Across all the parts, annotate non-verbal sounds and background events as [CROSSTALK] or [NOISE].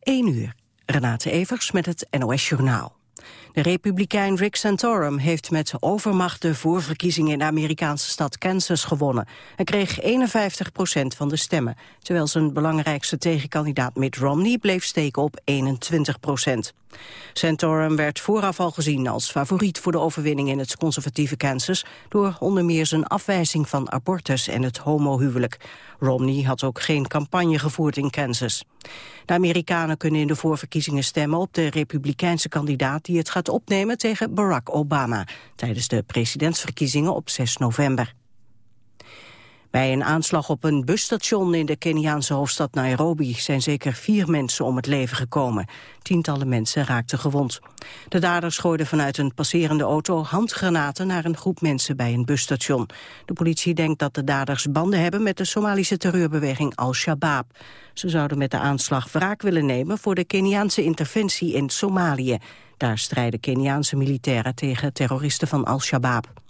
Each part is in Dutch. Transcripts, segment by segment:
1 uur. Renate Evers met het NOS Journaal. De republikein Rick Santorum heeft met overmacht de voorverkiezingen in de Amerikaanse stad Kansas gewonnen. Hij kreeg 51 procent van de stemmen, terwijl zijn belangrijkste tegenkandidaat Mitt Romney bleef steken op 21 procent. Santorum werd vooraf al gezien als favoriet voor de overwinning in het conservatieve Kansas door onder meer zijn afwijzing van abortus en het homohuwelijk. Romney had ook geen campagne gevoerd in Kansas. De Amerikanen kunnen in de voorverkiezingen stemmen op de republikeinse kandidaat die het gaat opnemen tegen Barack Obama tijdens de presidentsverkiezingen op 6 november. Bij een aanslag op een busstation in de Keniaanse hoofdstad Nairobi zijn zeker vier mensen om het leven gekomen. Tientallen mensen raakten gewond. De daders gooiden vanuit een passerende auto handgranaten naar een groep mensen bij een busstation. De politie denkt dat de daders banden hebben met de Somalische terreurbeweging Al-Shabaab. Ze zouden met de aanslag wraak willen nemen voor de Keniaanse interventie in Somalië. Daar strijden Keniaanse militairen tegen terroristen van Al-Shabaab.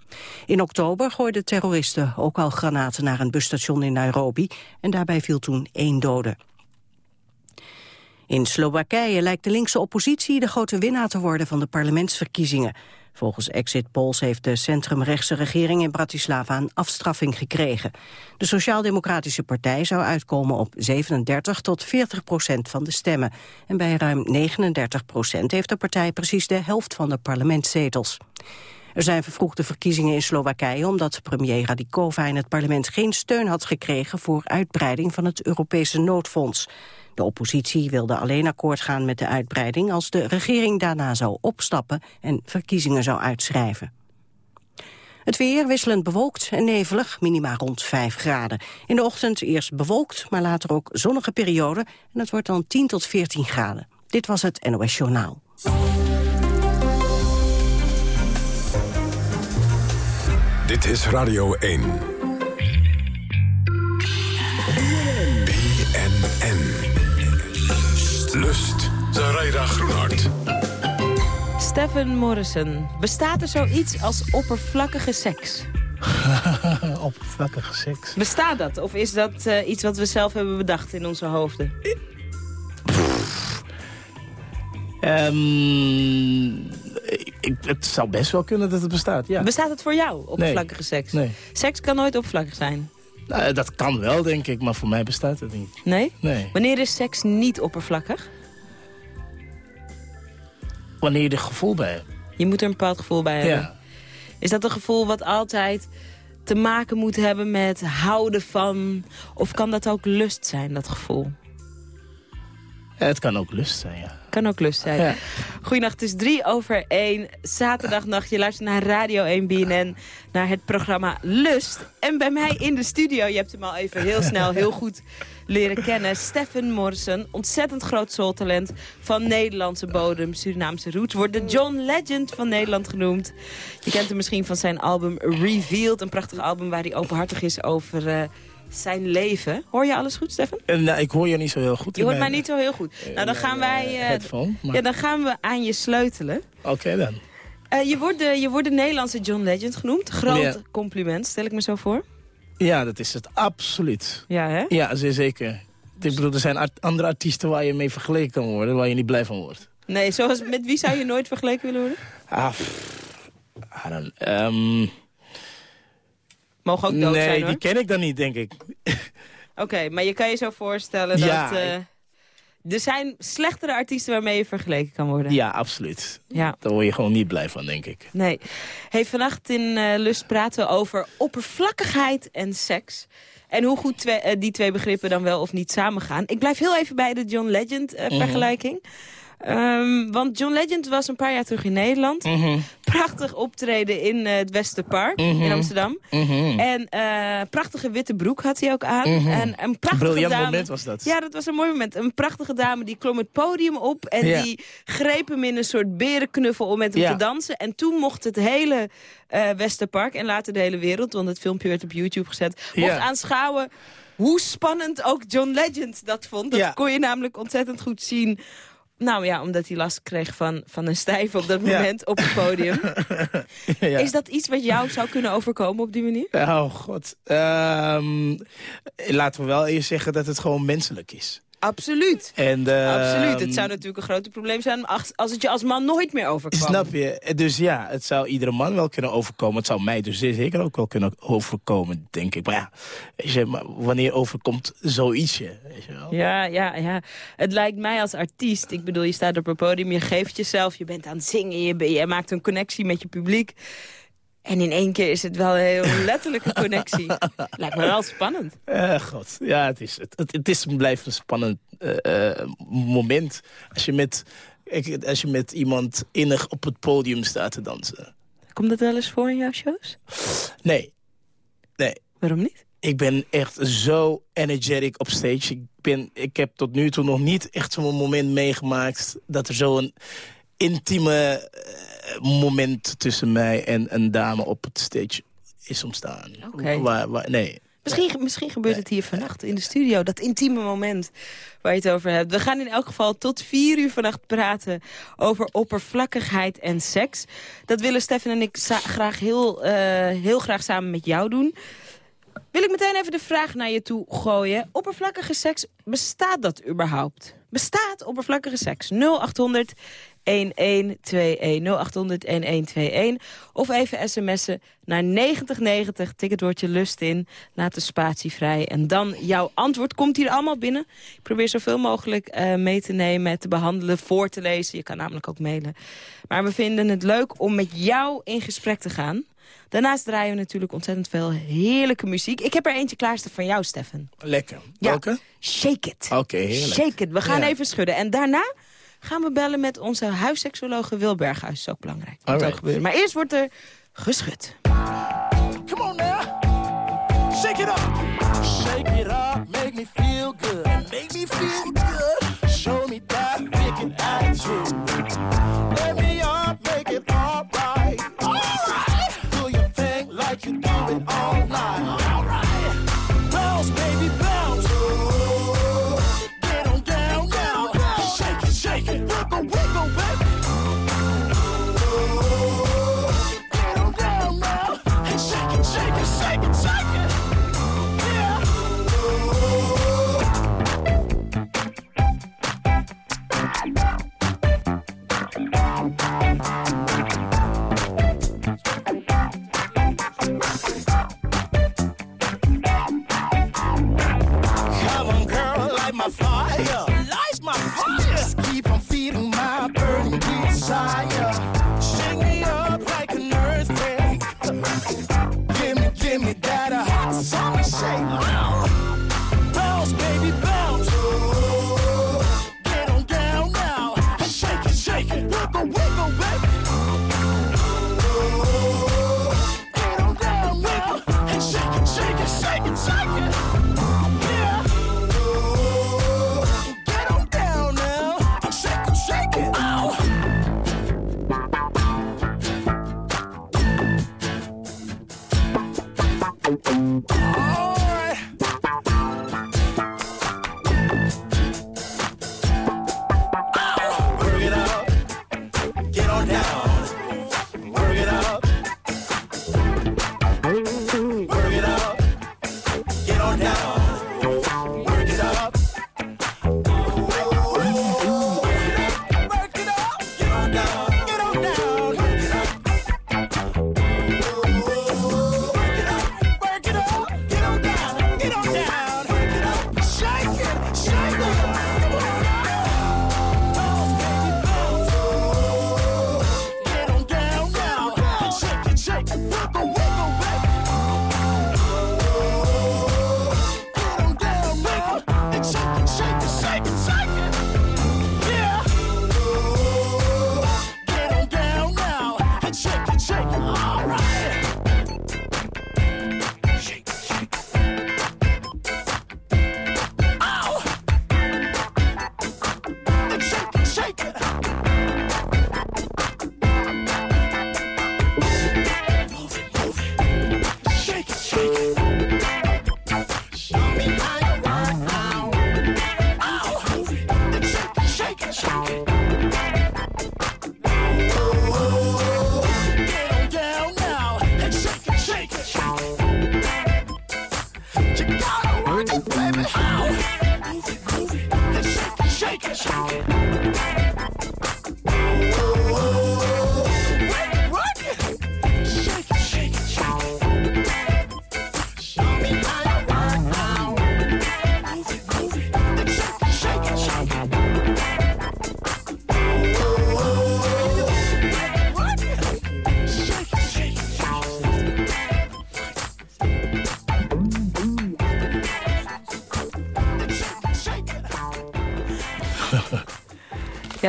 In oktober gooiden terroristen ook al granaten naar een busstation in Nairobi en daarbij viel toen één dode. In Slowakije lijkt de linkse oppositie de grote winnaar te worden van de parlementsverkiezingen. Volgens exit polls heeft de centrumrechtse regering in Bratislava een afstraffing gekregen. De Sociaal-Democratische Partij zou uitkomen op 37 tot 40 procent van de stemmen. En bij ruim 39 procent heeft de partij precies de helft van de parlementszetels. Er zijn vervroegde verkiezingen in Slowakije omdat premier Radikova in het parlement geen steun had gekregen voor uitbreiding van het Europese noodfonds. De oppositie wilde alleen akkoord gaan met de uitbreiding als de regering daarna zou opstappen en verkiezingen zou uitschrijven. Het weer wisselend bewolkt en nevelig, minima rond 5 graden. In de ochtend eerst bewolkt, maar later ook zonnige periode... en het wordt dan 10 tot 14 graden. Dit was het NOS Journaal. Dit is Radio 1. BNN. Lust. Zaraida Groenhart. Stephen Morrison. Bestaat er zoiets als oppervlakkige seks? [LAUGHS] oppervlakkige seks? Bestaat dat? Of is dat uh, iets wat we zelf hebben bedacht in onze hoofden? Um, ik, het zou best wel kunnen dat het bestaat, ja. Bestaat het voor jou, oppervlakkige nee. seks? Nee. Seks kan nooit oppervlakkig zijn? Nou, dat kan wel, denk ik, maar voor mij bestaat het niet. Nee? Nee. Wanneer is seks niet oppervlakkig? Wanneer je er gevoel bij hebt. Je moet er een bepaald gevoel bij hebben. Ja. Is dat een gevoel wat altijd te maken moet hebben met houden van... of kan dat ook lust zijn, dat gevoel? Ja, het kan ook lust zijn, ja. Kan ook lust zijn. Ja. Goedenacht, het is drie over één. Zaterdagnacht, je luistert naar Radio 1 BNN. Naar het programma Lust. En bij mij in de studio, je hebt hem al even heel snel, heel goed leren kennen. Stefan Morrison, ontzettend groot soultalent van Nederlandse bodem, Surinaamse roots. Wordt de John Legend van Nederland genoemd. Je kent hem misschien van zijn album Revealed. Een prachtig album waar hij openhartig is over... Uh, zijn leven. Hoor je alles goed, Stefan? Uh, nou, ik hoor je niet zo heel goed. Je hoort mij niet zo heel goed. Uh, nou, dan gaan wij... Uh, headphone, maar... Ja, dan gaan we aan je sleutelen. Oké, okay, dan. je, wordt de, je wordt de Nederlandse John Legend genoemd. Groot compliment, stel ik me zo voor. Ja, dat is het absoluut. Ja, hè? Ja, zeer zeker. Ik bedoel, er zijn art andere artiesten waar je mee vergeleken kan worden... waar je niet blij van wordt. Nee, zoals met wie zou je nooit vergeleken willen worden? Ah, I don't, um... Mogen ook dood nee, zijn, hoor. die ken ik dan niet, denk ik. [LAUGHS] Oké, okay, maar je kan je zo voorstellen ja, dat... Uh, er zijn slechtere artiesten waarmee je vergeleken kan worden. Ja, absoluut. Ja. Daar word je gewoon niet blij van, denk ik. Nee. Hey, vannacht in uh, Lust praten we over oppervlakkigheid en seks. En hoe goed twee, uh, die twee begrippen dan wel of niet samengaan. Ik blijf heel even bij de John Legend uh, vergelijking. Mm -hmm. Um, want John Legend was een paar jaar terug in Nederland. Mm -hmm. Prachtig optreden in uh, het Westerpark mm -hmm. in Amsterdam. Mm -hmm. En uh, prachtige witte broek had hij ook aan. En een prachtige Briljant dame, moment was dat. Ja, dat was een mooi moment. Een prachtige dame die klom het podium op. En ja. die greep hem in een soort berenknuffel om met hem ja. te dansen. En toen mocht het hele uh, Westerpark en later de hele wereld... want het filmpje werd op YouTube gezet... mocht ja. aanschouwen hoe spannend ook John Legend dat vond. Dat kon je namelijk ontzettend goed zien... Nou ja, omdat hij last kreeg van, van een stijf op dat moment ja. op het podium. [LAUGHS] ja. Is dat iets wat jou zou kunnen overkomen op die manier? Oh god. Um, laten we wel eerst zeggen dat het gewoon menselijk is. Absoluut. En, uh, Absoluut. Het zou natuurlijk een groot probleem zijn als, het je als man nooit meer overkomt. Snap je? Dus ja, het zou iedere man wel kunnen overkomen. Het zou mij dus zeker ook wel kunnen overkomen, denk ik. Maar ja, weet je, maar wanneer overkomt zoietsje? Weet je wel? Ja, ja, ja. Het lijkt mij als artiest, ik bedoel, je staat op een podium, je geeft jezelf, je bent aan het zingen, je, je maakt een connectie met je publiek. En in één keer is het wel [LAUGHS] een heel letterlijke connectie. Lijkt me wel spannend. Uh, God, ja, het is, het, het, het is blijft een spannend uh, moment. Als je, met, als je met iemand innig op het podium staat te dansen. Komt dat wel eens voor in jouw shows? Nee. Nee. Waarom niet? Ik ben echt zo energetic op stage. Ik, ben, ik heb tot nu toe nog niet echt zo'n moment meegemaakt... dat er zo'n intieme moment tussen mij en een dame op het stage is ontstaan. Okay. Waar, waar, nee. Misschien, misschien gebeurt het hier vannacht in de studio. Dat intieme moment waar je het over hebt. We gaan in elk geval tot vier uur vannacht praten over oppervlakkigheid en seks. Dat willen Stefan en ik graag heel, uh, heel graag samen met jou doen. Wil ik meteen even de vraag naar je toe gooien. Oppervlakkige seks, bestaat dat überhaupt? Bestaat oppervlakkige seks? 0800 1121 Of even sms'en naar 9090. Tik het woordje lust in. Laat de spatie vrij. En dan jouw antwoord komt hier allemaal binnen. Ik probeer zoveel mogelijk uh, mee te nemen, te behandelen, voor te lezen. Je kan namelijk ook mailen. Maar we vinden het leuk om met jou in gesprek te gaan. Daarnaast draaien we natuurlijk ontzettend veel heerlijke muziek. Ik heb er eentje klaarstaan van jou, Stefan. Lekker. Welke? Ja, Shake It. Oké, heerlijk. Shake It. We gaan even schudden. En daarna gaan we bellen met onze huisseksologe Wil Berghuis. Dat is ook belangrijk. Moet ook gebeuren. Maar eerst wordt er geschud. Come on now. Shake it up. Shake it up. Make me feel good.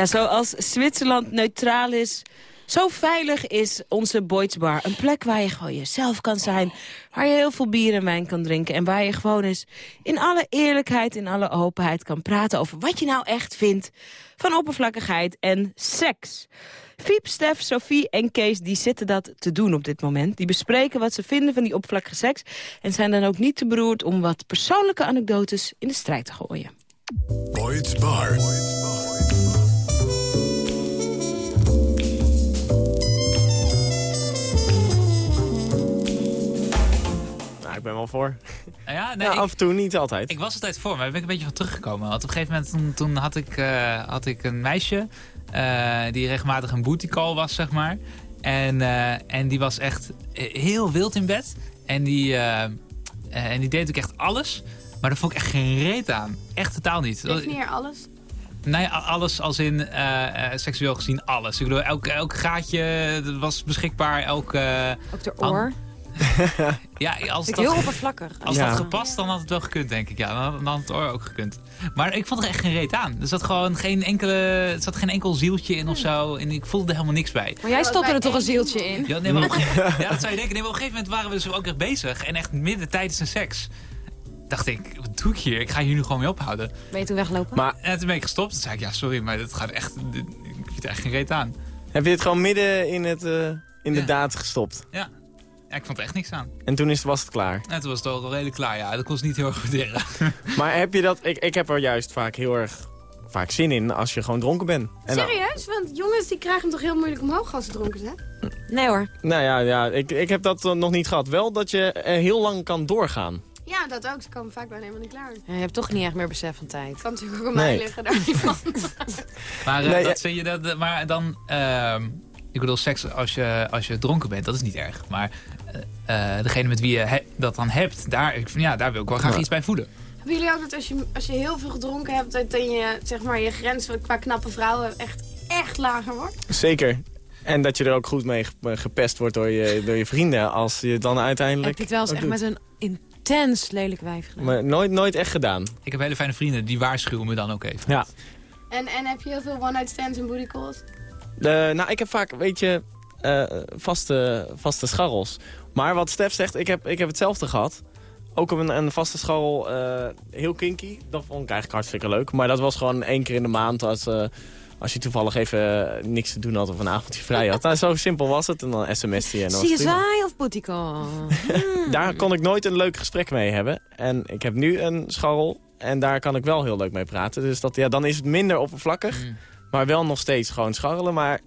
Ja, zoals Zwitserland neutraal is, zo veilig is onze Boyd's Bar. Een plek waar je gewoon jezelf kan zijn, waar je heel veel bier en wijn kan drinken... en waar je gewoon eens in alle eerlijkheid, in alle openheid kan praten... over wat je nou echt vindt van oppervlakkigheid en seks. Fiep, Stef, Sophie en Kees die zitten dat te doen op dit moment. Die bespreken wat ze vinden van die oppervlakkige seks... en zijn dan ook niet te beroerd om wat persoonlijke anekdotes in de strijd te gooien. Boyd's Bar. Nou, ik ben wel voor. Ja, nee, Ja, ik, af en toe, niet altijd. ik was altijd voor, maar daar ben ik een beetje van teruggekomen. Want op een gegeven moment toen, toen had, ik, eh, had ik een meisje eh, die regelmatig een booty call was, zeg maar. En, eh, en die was echt heel wild in bed. En die, en die deed ook echt alles. Maar daar vond ik echt geen reet aan. Echt totaal niet. Definieer alles. Nee, alles als in seksueel gezien alles. Ik bedoel, elk, elk gaatje was beschikbaar. Elk, eh, Ook de An- oor. [LAUGHS] ja, als dat, heel oppervlakkig. als Ja. dat gepast, dan had het wel gekund, denk ik. Ja, dan, dan had het oor ook gekund. Maar ik vond er echt geen reet aan. Er zat gewoon geen, enkele, er zat geen enkel zieltje in of zo. En ik voelde er helemaal niks bij. Maar jij stopte er toch een zieltje in? Ja, nee, maar op [LAUGHS] ja, dat zou je denken. Nee, maar op een gegeven moment waren we dus ook echt bezig. En echt midden tijdens een seks. Dacht ik, wat doe ik hier? Ik ga hier nu gewoon mee ophouden. Ben je toen weglopen? Maar En toen ben ik gestopt. Toen zei ik, ja, sorry, maar dat gaat echt... Ik vind er echt geen reet aan. heb je het gewoon midden in, het, eh, in de daad gestopt? Ja. Ja, ik vond er echt niks aan. En toen is, was het klaar. En toen was het al redelijk klaar. Ja, dat kon ze niet heel erg waarderen. [LAUGHS] Maar heb je dat... Ik, ik heb er juist vaak heel erg vaak zin in als je gewoon dronken bent. En Serieus? Want jongens die krijgen hem toch heel moeilijk omhoog als ze dronken zijn? Nee hoor. nou ja, ja ik, ik heb dat eh, nog niet gehad. Wel dat je eh, heel lang kan doorgaan. Ja, dat ook. Ze komen vaak bijna helemaal niet klaar. Ja, je hebt toch niet echt meer besef van tijd. kan natuurlijk ook aan Nee. mij liggen, daar niet van. [LAUGHS] Maar, eh, Nee, dat ja. vind je dat, maar dan... ehm, ik bedoel, seks als je, als je dronken bent, dat is niet erg. Maar eh, eh, degene met wie je he- dat dan hebt, daar, ik, ja, daar wil ik wel graag Ja. iets bij voelen. Hebben jullie ook dat als je, als je heel veel gedronken hebt, dat dan je, zeg maar, je grens qua knappe vrouwen echt, echt lager wordt? Zeker. En dat je er ook goed mee ge- gepest wordt door je, door je vrienden als je dan uiteindelijk... Heb je het wel eens echt doet. met een intens lelijk wijf gedaan? Maar nooit, nooit echt gedaan. Ik heb hele fijne vrienden, die waarschuwen me dan ook even. Ja. En, en heb je heel veel one-night stands en booty calls? Nou, ik heb vaak, weet je, eh, vaste, vaste scharrels. Maar wat Stef zegt, ik heb, ik heb hetzelfde gehad. Ook een, een vaste scharrel, eh, heel kinky. Dat vond ik eigenlijk hartstikke leuk. Maar dat was gewoon één keer in de maand als, eh, als je toevallig even niks te doen had of een avondje vrij had. Nou, zo simpel was het. En dan sms'te je en dan prima. CSI of Call? [LAUGHS] Daar kon ik nooit een leuk gesprek mee hebben. En ik heb nu een scharrel en daar kan ik wel heel leuk mee praten. Dus dat, ja, dan is het minder oppervlakkig, Mm. Maar wel nog steeds gewoon scharrelen. Maar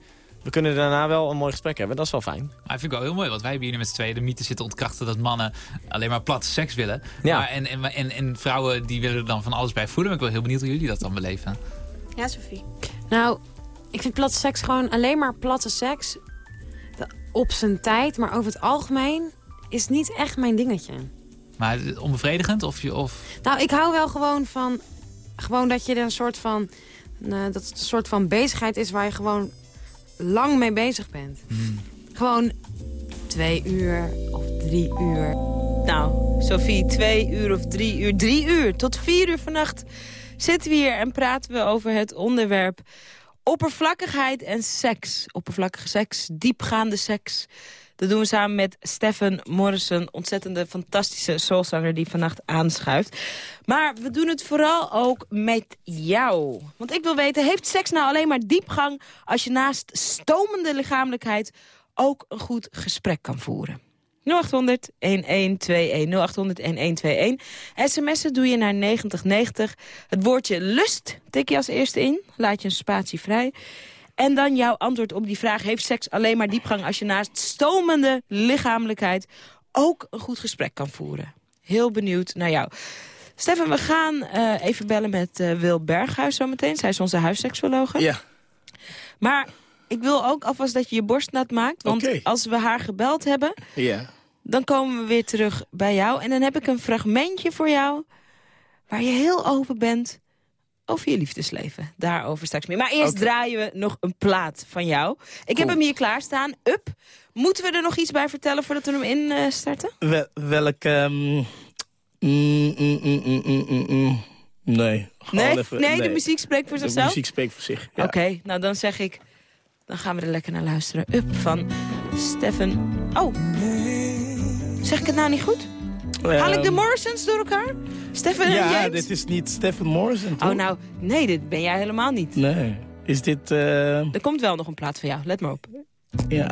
we kunnen daarna wel een mooi gesprek hebben. Dat is wel fijn. Maar vind ik wel heel mooi, want wij hebben hier nu met z'n tweeën de mythe zitten ontkrachten dat mannen alleen maar platte seks willen. Ja. Maar en, en, en, en vrouwen die willen er dan van alles bij voelen. Maar ik ben heel benieuwd hoe jullie dat dan beleven. Ja, Sophie. Nou, ik vind platte seks gewoon alleen maar platte seks. Op zijn tijd, maar over het algemeen is niet echt mijn dingetje. Maar onbevredigend of... Je, of Nou, ik hou wel gewoon van... Gewoon dat je er een soort van... eh, dat het een soort van bezigheid is waar je gewoon lang mee bezig bent. Hmm. Gewoon twee uur of drie uur. Nou, Sophie, twee uur of drie uur, drie uur tot vier uur vannacht zitten we hier en praten we over het onderwerp oppervlakkigheid en seks. Oppervlakkige seks, diepgaande seks. Dat doen we samen met Stefan Morrison, ontzettende fantastische soulzanger die vannacht aanschuift. Maar we doen het vooral ook met jou. Want ik wil weten, heeft seks nou alleen maar diepgang als je naast stomende lichamelijkheid ook een goed gesprek kan voeren? 0800 1121 0800 1121. SMS'en doe je naar 9090. Het woordje lust tik je als eerste in. Laat je een spatie vrij. En dan jouw antwoord op die vraag. Heeft seks alleen maar diepgang als je naast stomende lichamelijkheid ook een goed gesprek kan voeren? Heel benieuwd naar jou. Stefan, we gaan eh, even bellen met eh, Wil Berghuis zometeen. Zij is onze huisseksuologe. Ja. Maar ik wil ook alvast dat je je borst nat maakt. Want als we haar gebeld hebben, Ja. dan komen we weer terug bij jou. En dan heb ik een fragmentje voor jou waar je heel open bent over je liefdesleven. Daarover straks meer. Maar eerst draaien we nog een plaat van jou. Ik heb hem hier klaarstaan. Up. Moeten we er nog iets bij vertellen voordat we hem in eh, starten? Wel, welk... mm, mm, mm. Nee. Nee? even- nee, de muziek spreekt voor De zichzelf? muziek spreekt voor zich. Ja. Oké, nou dan zeg ik... Dan gaan we er lekker naar luisteren. Up van Stefan... Oh. Zeg ik het nou niet goed? Haal ik de Ehm, Morrisons door elkaar? Stefan en Ja, dit is niet Stephen Morrison, toch? Oh, nou, nee, dit ben jij helemaal niet. Nee. Is dit... eh, Er komt wel nog een plaat van jou, let maar op. ja.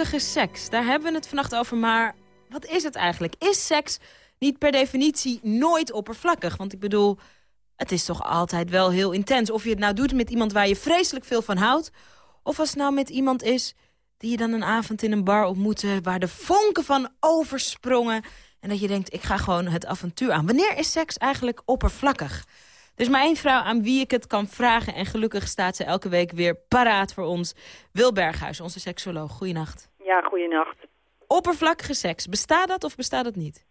Oppervlakkige seks, daar hebben we het vannacht over. Maar wat is het eigenlijk? Is seks niet per definitie nooit oppervlakkig? Want ik bedoel, het is toch altijd wel heel intens. Of je het nou doet met iemand waar je vreselijk veel van houdt... of als het nou met iemand is die je dan een avond in een bar ontmoette... waar de vonken van oversprongen... en dat je denkt, ik ga gewoon het avontuur aan. Wanneer is seks eigenlijk oppervlakkig? Er is maar één vrouw aan wie ik het kan vragen... en gelukkig staat ze elke week weer paraat voor ons. Wil Berghuis, onze seksoloog. Goeienacht. Ja, goeienacht. Oppervlakkige seks, bestaat dat of bestaat dat niet?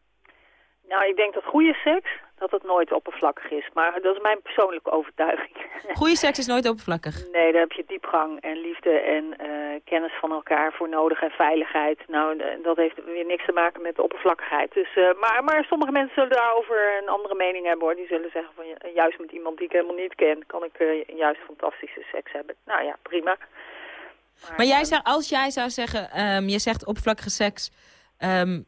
Nou, ik denk dat goede seks, dat het nooit oppervlakkig is. Maar dat is mijn persoonlijke overtuiging. [LAUGHS] Goede seks is nooit oppervlakkig. Nee, daar heb je diepgang en liefde en eh, kennis van elkaar voor nodig en veiligheid. Nou, dat heeft weer niks te maken met de oppervlakkigheid. Dus, eh, maar, maar sommige mensen zullen daarover een andere mening hebben hoor. Die zullen zeggen van juist met iemand die ik helemaal niet ken, kan ik eh, juist fantastische seks hebben. Nou ja, prima. Maar jij zou, als jij zou zeggen, ehm, je zegt oppervlakkige seks... ehm,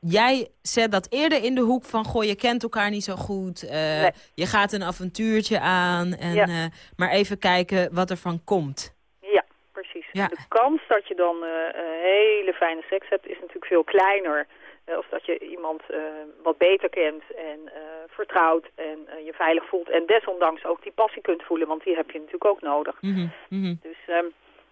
jij zet dat eerder in de hoek van, goh, je kent elkaar niet zo goed. eh, Je gaat een avontuurtje aan, en, Ja. eh, maar even kijken wat er van komt. Ja, precies. Ja. De kans dat je dan eh, hele fijne seks hebt is natuurlijk veel kleiner. Of dat je iemand wat beter kent en vertrouwt en je veilig voelt. En desondanks ook die passie kunt voelen, want die heb je natuurlijk ook nodig. Mhm, mhm. Dus ehm,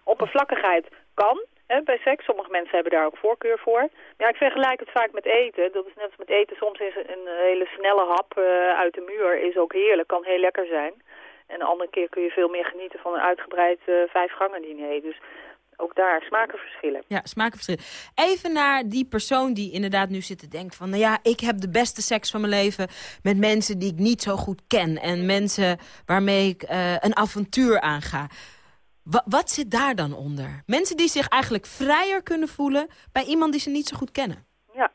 oppervlakkigheid kan hè, bij seks. Sommige mensen hebben daar ook voorkeur voor. Ja, ik vergelijk het vaak met eten. Dat is net als met eten. Soms is een hele snelle hap eh, uit de muur is ook heerlijk. Kan heel lekker zijn. En een andere keer kun je veel meer genieten van een uitgebreid eh, vijf gangen diner. Dus ook daar smaken verschillen. Ja, smakenverschillen. Even naar die persoon die inderdaad nu zit te denken van... nou ja, ik heb de beste seks van mijn leven met mensen die ik niet zo goed ken. En mensen waarmee ik eh, een avontuur aanga. Wa- wat zit daar dan onder? Mensen die zich eigenlijk vrijer kunnen voelen bij iemand die ze niet zo goed kennen. Ja,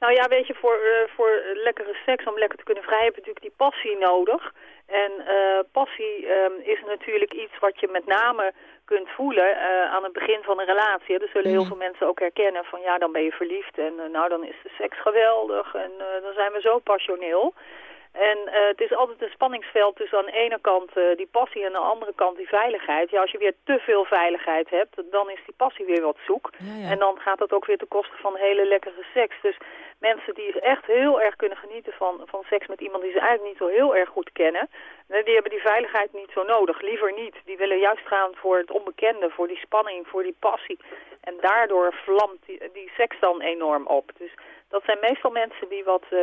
nou ja, weet je, voor, eh, voor lekkere seks, om lekker te kunnen vrijen, heb je natuurlijk die passie nodig. En eh, passie ehm, is natuurlijk iets wat je met name kunt voelen eh, aan het begin van een relatie. hè. Dat zullen heel Mhm. veel mensen ook herkennen van ja, dan ben je verliefd en nou dan is de seks geweldig en dan zijn we zo passioneel. En eh, het is altijd een spanningsveld tussen aan de ene kant eh, die passie en aan de andere kant die veiligheid. Ja, als je weer te veel veiligheid hebt, dan is die passie weer wat zoek. Ja, ja. En dan gaat dat ook weer ten koste van hele lekkere seks. Dus mensen die echt heel erg kunnen genieten van, van seks met iemand die ze eigenlijk niet zo heel erg goed kennen, nee, die hebben die veiligheid niet zo nodig. Liever niet. Die willen juist gaan voor het onbekende, voor die spanning, voor die passie. En daardoor vlamt die, die seks dan enorm op. Dus dat zijn meestal mensen die wat, eh,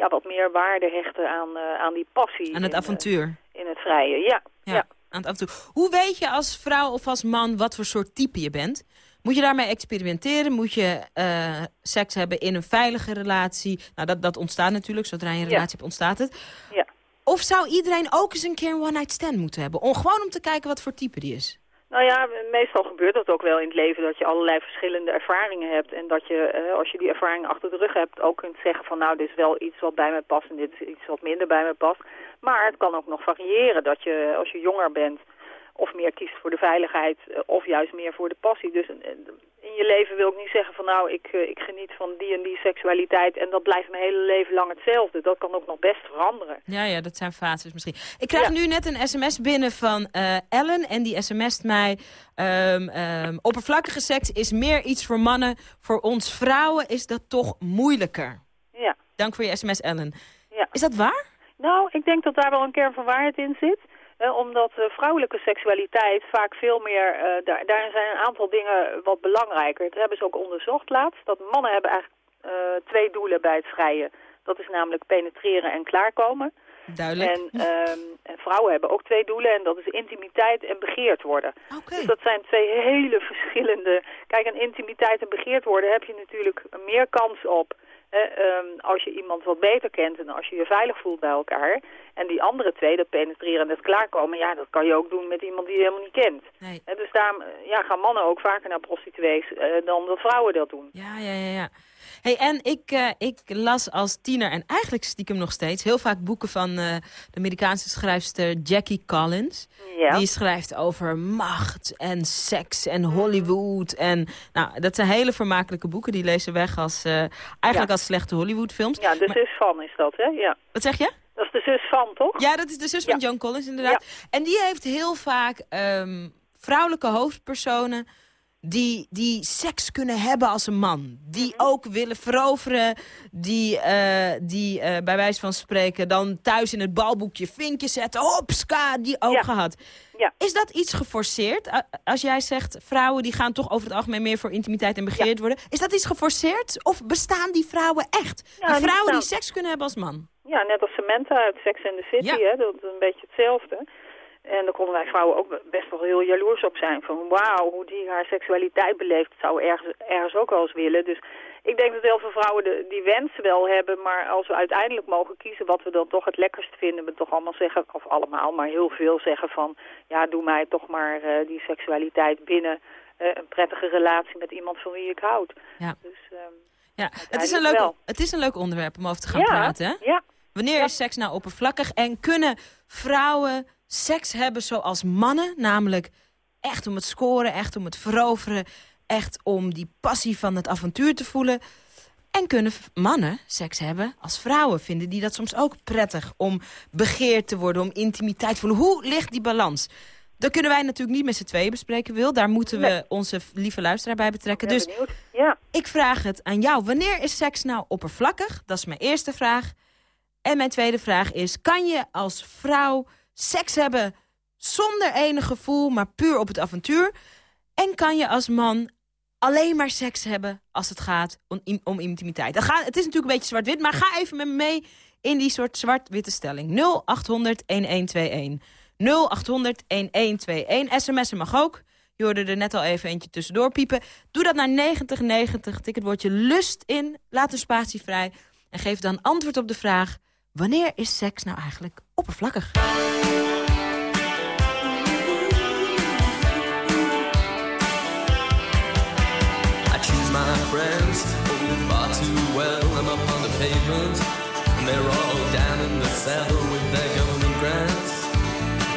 ja, wat meer waarde hechten aan, eh, aan die passie. Aan het in, eh, avontuur. in het vrije, ja. Ja, ja. aan het avontuur. Hoe weet je als vrouw of als man wat voor soort type je bent? Moet je daarmee experimenteren? Moet je eh, seks hebben in een veilige relatie? Nou, dat, dat ontstaat natuurlijk. Zodra je een Ja. relatie hebt, ontstaat het. Ja. Of zou iedereen ook eens een keer een one-night stand moeten hebben? Om, gewoon om te kijken wat voor type die is. Nou ja, meestal gebeurt dat ook wel in het leven dat je allerlei verschillende ervaringen hebt. En dat je, eh, als je die ervaring achter de rug hebt, ook kunt zeggen van nou, dit is wel iets wat bij mij past en dit is iets wat minder bij mij past. Maar het kan ook nog variëren dat je, als je jonger bent, of meer kiest voor de veiligheid, eh, of juist meer voor de passie. Dus eh, in je leven wil ik niet zeggen van nou, ik, eh, ik geniet van die en die seksualiteit en dat blijft mijn hele leven lang hetzelfde. Dat kan ook nog best veranderen. Ja, ja, dat zijn fases misschien. Ik krijg nu net een sms binnen van Ellen. En die sms't mij... ehm, ehm, oppervlakkige seks is meer iets voor mannen. Voor ons vrouwen is dat toch moeilijker. Ja. Dank voor je sms, Ellen. Ja. Is dat waar? Nou, ik denk dat daar wel een kern van waarheid in zit. Omdat eh, vrouwelijke seksualiteit vaak veel meer... eh, daar, daarin zijn een aantal dingen wat belangrijker. Dat hebben ze ook onderzocht laatst. Dat mannen hebben eigenlijk eh, twee doelen bij het vrijen. Dat is namelijk penetreren en klaarkomen. Duidelijk. En, ehm, en vrouwen hebben ook twee doelen en dat is intimiteit en begeerd worden. Dus dat zijn twee [LAUGHS] hele verschillende... Kijk, aan intimiteit en begeerd worden heb je natuurlijk meer kans op... ehm, als je iemand wat beter kent en als je je veilig voelt bij elkaar. En die andere twee, dat penetreren en het klaarkomen... ja, dat kan je ook doen met iemand die je helemaal niet kent. Nee. Dus daarom eh, ja, gaan mannen ook vaker naar prostituees eh, dan dat vrouwen dat doen. Ja, ja, ja, ja. Hey, en ik, eh, ik las als tiener, en eigenlijk stiekem nog steeds... heel vaak boeken van eh, de Amerikaanse schrijfster Jackie Collins. Ja. Die schrijft over macht en seks en Hollywood. En, nou, dat zijn hele vermakelijke boeken. Die lezen weg als, eh, eigenlijk Ja. als slechte Hollywoodfilms. Ja, de Maar- zus van is dat, hè? Ja. Wat zeg je? Dat is de zus van, toch? Ja, dat is de zus van. John Collins, inderdaad. En die heeft heel vaak ehm, vrouwelijke hoofdpersonen... Die, die seks kunnen hebben als een man. Die Mhm. ook willen veroveren. Die, eh, die eh, bij wijze van spreken dan thuis in het balboekje vinkje zetten. Hopska, die ook Ja. gehad. Ja. Is dat iets geforceerd? Als jij zegt, vrouwen die gaan toch over het algemeen meer voor intimiteit en begeerd worden. Is dat iets geforceerd? Of bestaan die vrouwen echt? Die vrouwen die seks kunnen hebben als man? Ja, net als Samantha uit Sex and the City, hè, dat is een beetje hetzelfde. En daar konden wij vrouwen ook best wel heel jaloers op zijn. Van wauw, hoe die haar seksualiteit beleeft, zou ergens, ergens ook wel eens willen. Dus ik denk dat heel veel vrouwen de, die wens wel hebben. Maar als we uiteindelijk mogen kiezen wat we dan toch het lekkerst vinden... we toch allemaal zeggen, of allemaal, maar heel veel zeggen van... ja, doe mij toch maar eh, die seksualiteit binnen eh, een prettige relatie met iemand van wie ik houd. Ja. Dus, ehm, Ja, het is, een leuk, wel. het is een leuk onderwerp om over te gaan Ja, praten. Hè? ja. Wanneer is seks nou oppervlakkig? En kunnen vrouwen seks hebben zoals mannen? Namelijk echt om het scoren, echt om het veroveren... echt om die passie van het avontuur te voelen. En kunnen mannen seks hebben als vrouwen? Vinden die dat soms ook prettig om begeerd te worden, om intimiteit te voelen? Hoe ligt die balans? Dat kunnen wij natuurlijk niet met z'n tweeën bespreken, Wil. Daar moeten we onze lieve luisteraar bij betrekken. Dus. Ja. ik vraag het aan jou. Wanneer is seks nou oppervlakkig? Dat is mijn eerste vraag. En mijn tweede vraag is... kan je als vrouw seks hebben zonder enig gevoel... maar puur op het avontuur? En kan je als man alleen maar seks hebben als het gaat om, om intimiteit? Het is natuurlijk een beetje zwart-wit... maar ga even met me mee in die soort zwart-witte stelling. 0800-1121. 0800-1121. SMS'en mag ook. Je hoorde er net al even eentje tussendoor piepen. Doe dat naar 9090. Tik het woordje lust in. Laat een spatie vrij. En geef dan antwoord op de vraag... wanneer is seks nou eigenlijk oppervlakkig? I choose my friends oh, far too well. I'm up on the pavement, and they're all down in the cellar with their government grants.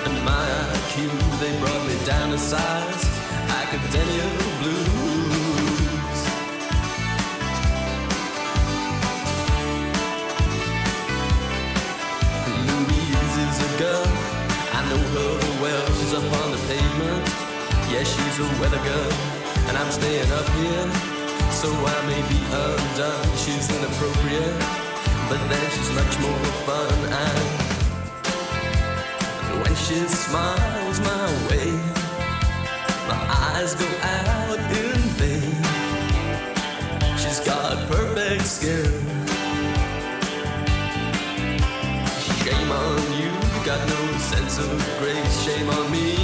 And my IQ, they brought me down to size. Academia she's a weather girl, and I'm staying up here, so I may be undone. She's inappropriate, but then she's much more fun. And when she smiles my way, my eyes go out in vain. She's got perfect skin. Shame on you, got no sense of grace. Shame on me.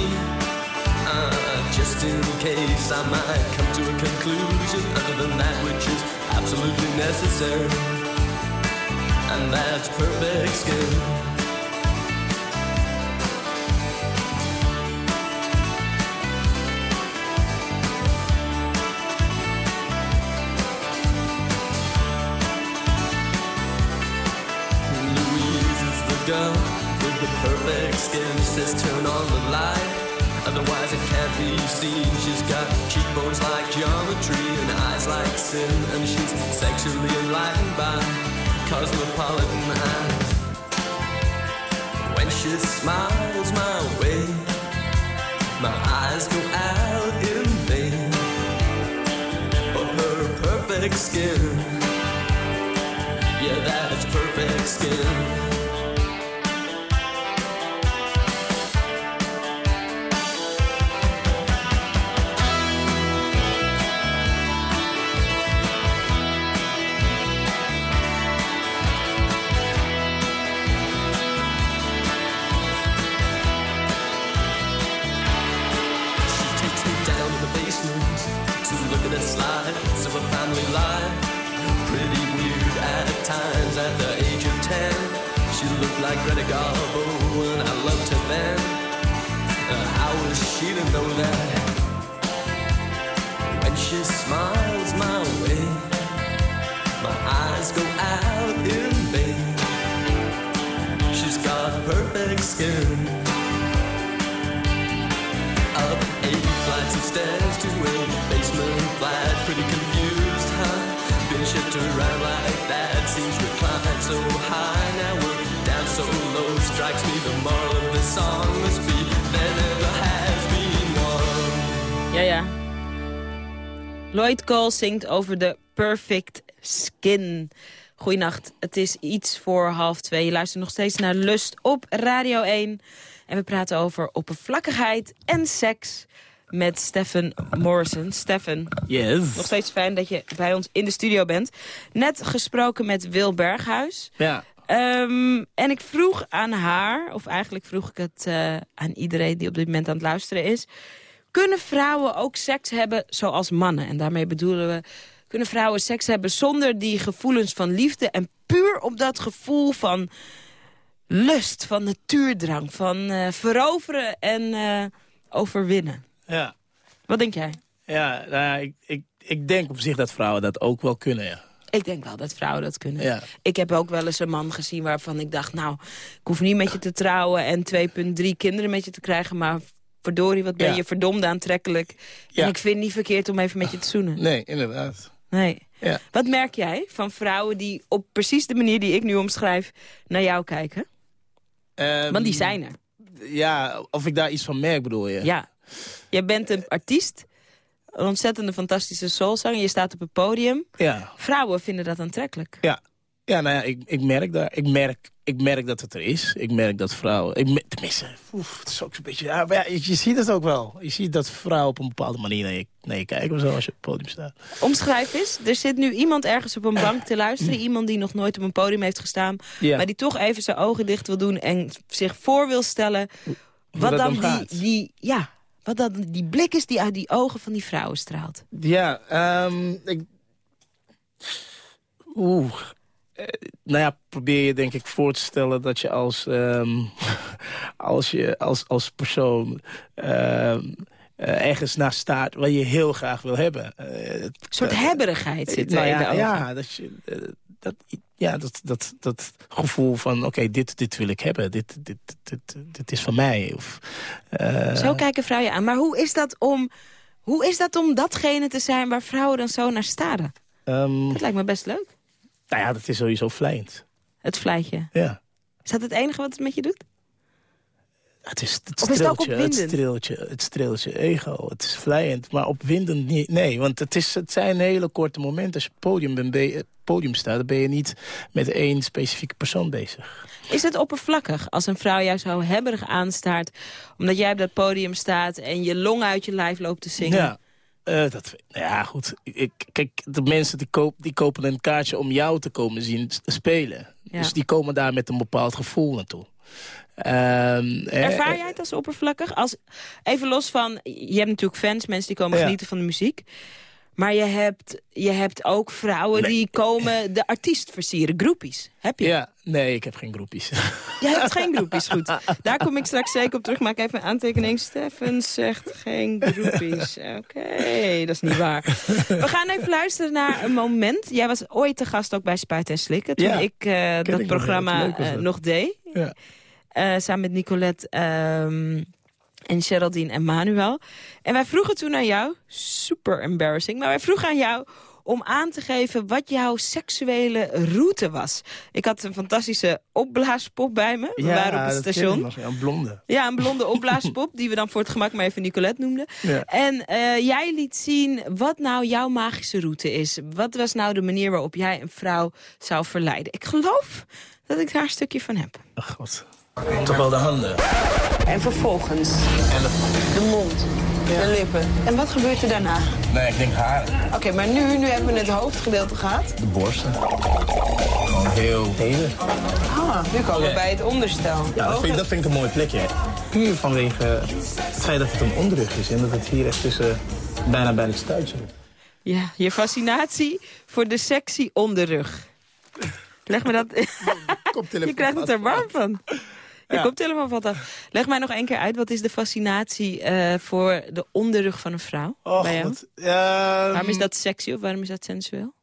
Just in case I might come to a conclusion other than that which is absolutely necessary. And that's perfect skin. Louise is the girl with the perfect skin. Says turn on the light, otherwise it can't be seen. She's got cheekbones like geometry and eyes like sin, and she's sexually enlightened by cosmopolitan eyes. When she smiles my way, my eyes go out in vain for her perfect skin. Yeah, that's perfect skin. Lloyd Cole zingt over de perfect skin. Goeienacht, het is iets voor half twee. Je luistert nog steeds naar Lust op Radio 1. En we praten over oppervlakkigheid en seks met Stefan Morrison. Stefan, Yes. nog steeds fijn dat je bij ons in de studio bent. Net gesproken met Wil Berghuis. Ja. Ehm, en ik vroeg aan haar, of eigenlijk vroeg ik het eh, aan iedereen die op dit moment aan het luisteren is... kunnen vrouwen ook seks hebben zoals mannen? En daarmee bedoelen we, kunnen vrouwen seks hebben zonder die gevoelens van liefde... en puur op dat gevoel van lust, van natuurdrang, van eh, veroveren en eh, overwinnen? Ja. Wat denk jij? Ja, nou ja, ik, ik, ik denk op zich dat vrouwen dat ook wel kunnen, ja. Ik denk wel dat vrouwen dat kunnen. Ja. Ik heb ook wel eens een man gezien waarvan ik dacht... nou, ik hoef niet met je te trouwen en 2,3 kinderen met je te krijgen... maar verdorie, wat ben Ja. je verdomd aantrekkelijk. Ja. En ik vind het niet verkeerd om even met je te zoenen. Nee, inderdaad. Nee. Ja. Wat merk jij van vrouwen die op precies de manier die ik nu omschrijf... naar jou kijken? Ehm, Want die zijn er. Ja, of ik daar iets van merk, bedoel je? Ja. Jij bent een artiest, een ontzettende fantastische soulzanger. Je staat op het podium. Ja. Vrouwen vinden dat aantrekkelijk. Ja, ja nou ja, ik, ik merk daar. Ik merk, ik merk dat het er is. Ik merk dat vrouwen... Ik, tenminste, oef, het is ook zo'n beetje... Ja, je, je ziet het ook wel. Je ziet dat vrouwen op een bepaalde manier naar je, naar je kijken of zo als je op het podium staat. Omschrijf eens. Er zit nu iemand ergens op een bank te luisteren. [CLEARS THROAT] Iemand die nog nooit op een podium heeft gestaan. Ja. Maar die toch even zijn ogen dicht wil doen. En zich voor wil stellen. Wat dan die, gaat. die, ja, wat dan die blik is die uit die ogen van die vrouwen straalt. Ja, ehm ik... Oeh. Eh, nou ja, probeer je denk ik voor te stellen dat je als, ehm, [LAUGHS] als, je, als, als persoon ehm, eh, ergens naar staat waar je heel graag wil hebben. Eh, Een soort hebberigheid zit nou in de ja, dat, je, dat, ja dat, dat, dat gevoel van oké, dit, dit wil ik hebben. Dit, dit, dit, dit is van mij. Of, Zo kijken vrouwen je aan. Maar hoe is dat om, hoe is dat om datgene te zijn waar vrouwen dan zo naar staren? ehm, Dat lijkt me best leuk. Nou ja, dat is sowieso vlijend. Het vlijtje. Ja. Is dat het enige wat het met je doet? Het is het streeltje, het streeltje, het streeltje ego. Het is vlijend, maar opwindend niet. Nee, want het, is, het zijn hele korte momenten. Als je podium, ben podium staat, dan ben je niet met één specifieke persoon bezig. Is het oppervlakkig als een vrouw jou zo hebberig aanstaart... omdat jij op dat podium staat en je long uit je lijf loopt te zingen? Ja, eh, dat, nou ja, goed. Ik, kijk, de mensen die, koop, die kopen een kaartje om jou te komen zien spelen. Ja. Dus die komen daar met een bepaald gevoel naartoe. Ehm, eh, Ervaar jij het als oppervlakkig? Als, even los van, je hebt natuurlijk fans, mensen die komen Ja. genieten van de muziek. Maar je hebt, je hebt ook vrouwen die komen de artiest versieren, groepies. Heb je? Ja, nee, ik heb geen groepjes. Jij hebt geen groepies, goed. Daar kom ik straks zeker op terug. Maak even een aantekening. Steffen zegt geen groepies. Oké, dat is niet waar. We gaan even luisteren naar een moment. Jij was ooit te gast ook bij Spuiten en Slikken. Toen Ja, ik eh, dat programma eh, nog deed. Ja. Eh, samen met Nicolette ehm, en Geraldine en Manuel. En wij vroegen toen aan jou, super embarrassing... maar wij vroegen aan jou om aan te geven wat jouw seksuele route was. Ik had een fantastische opblaaspop bij me. We waren op het station. nog, ja, een blonde. Ja, een blonde [LAUGHS] opblaaspop, die we dan voor het gemak maar even Nicolette noemden. Ja. En eh, jij liet zien wat nou jouw magische route is. Wat was nou de manier waarop jij een vrouw zou verleiden? Ik geloof dat ik daar een stukje van heb. Ach, god. Toch wel de handen. En vervolgens En de, de mond, de lippen. En wat gebeurt er daarna? nee, ik denk haar. Oké, maar nu, nu hebben we het hoofdgedeelte gehad. De borsten. Gewoon heel tenen. Ah, nu komen we Ja. bij het onderstel. Ja, dat vind, ik, dat vind ik een mooi plekje. Puur vanwege het feit dat het een onderrug is. En dat het hier echt tussen, bijna bij het stuitje ligt. Ja, je fascinatie voor de sexy onderrug. Leg me dat... [LAUGHS] Je krijgt het er warm van. Je Ja. koptelefoon valt af. Leg mij nog één keer uit. Wat is de fascinatie eh, voor de onderrug van een vrouw Och, bij jou? wat, ehm, Waarom is dat sexy of waarom is dat sensueel?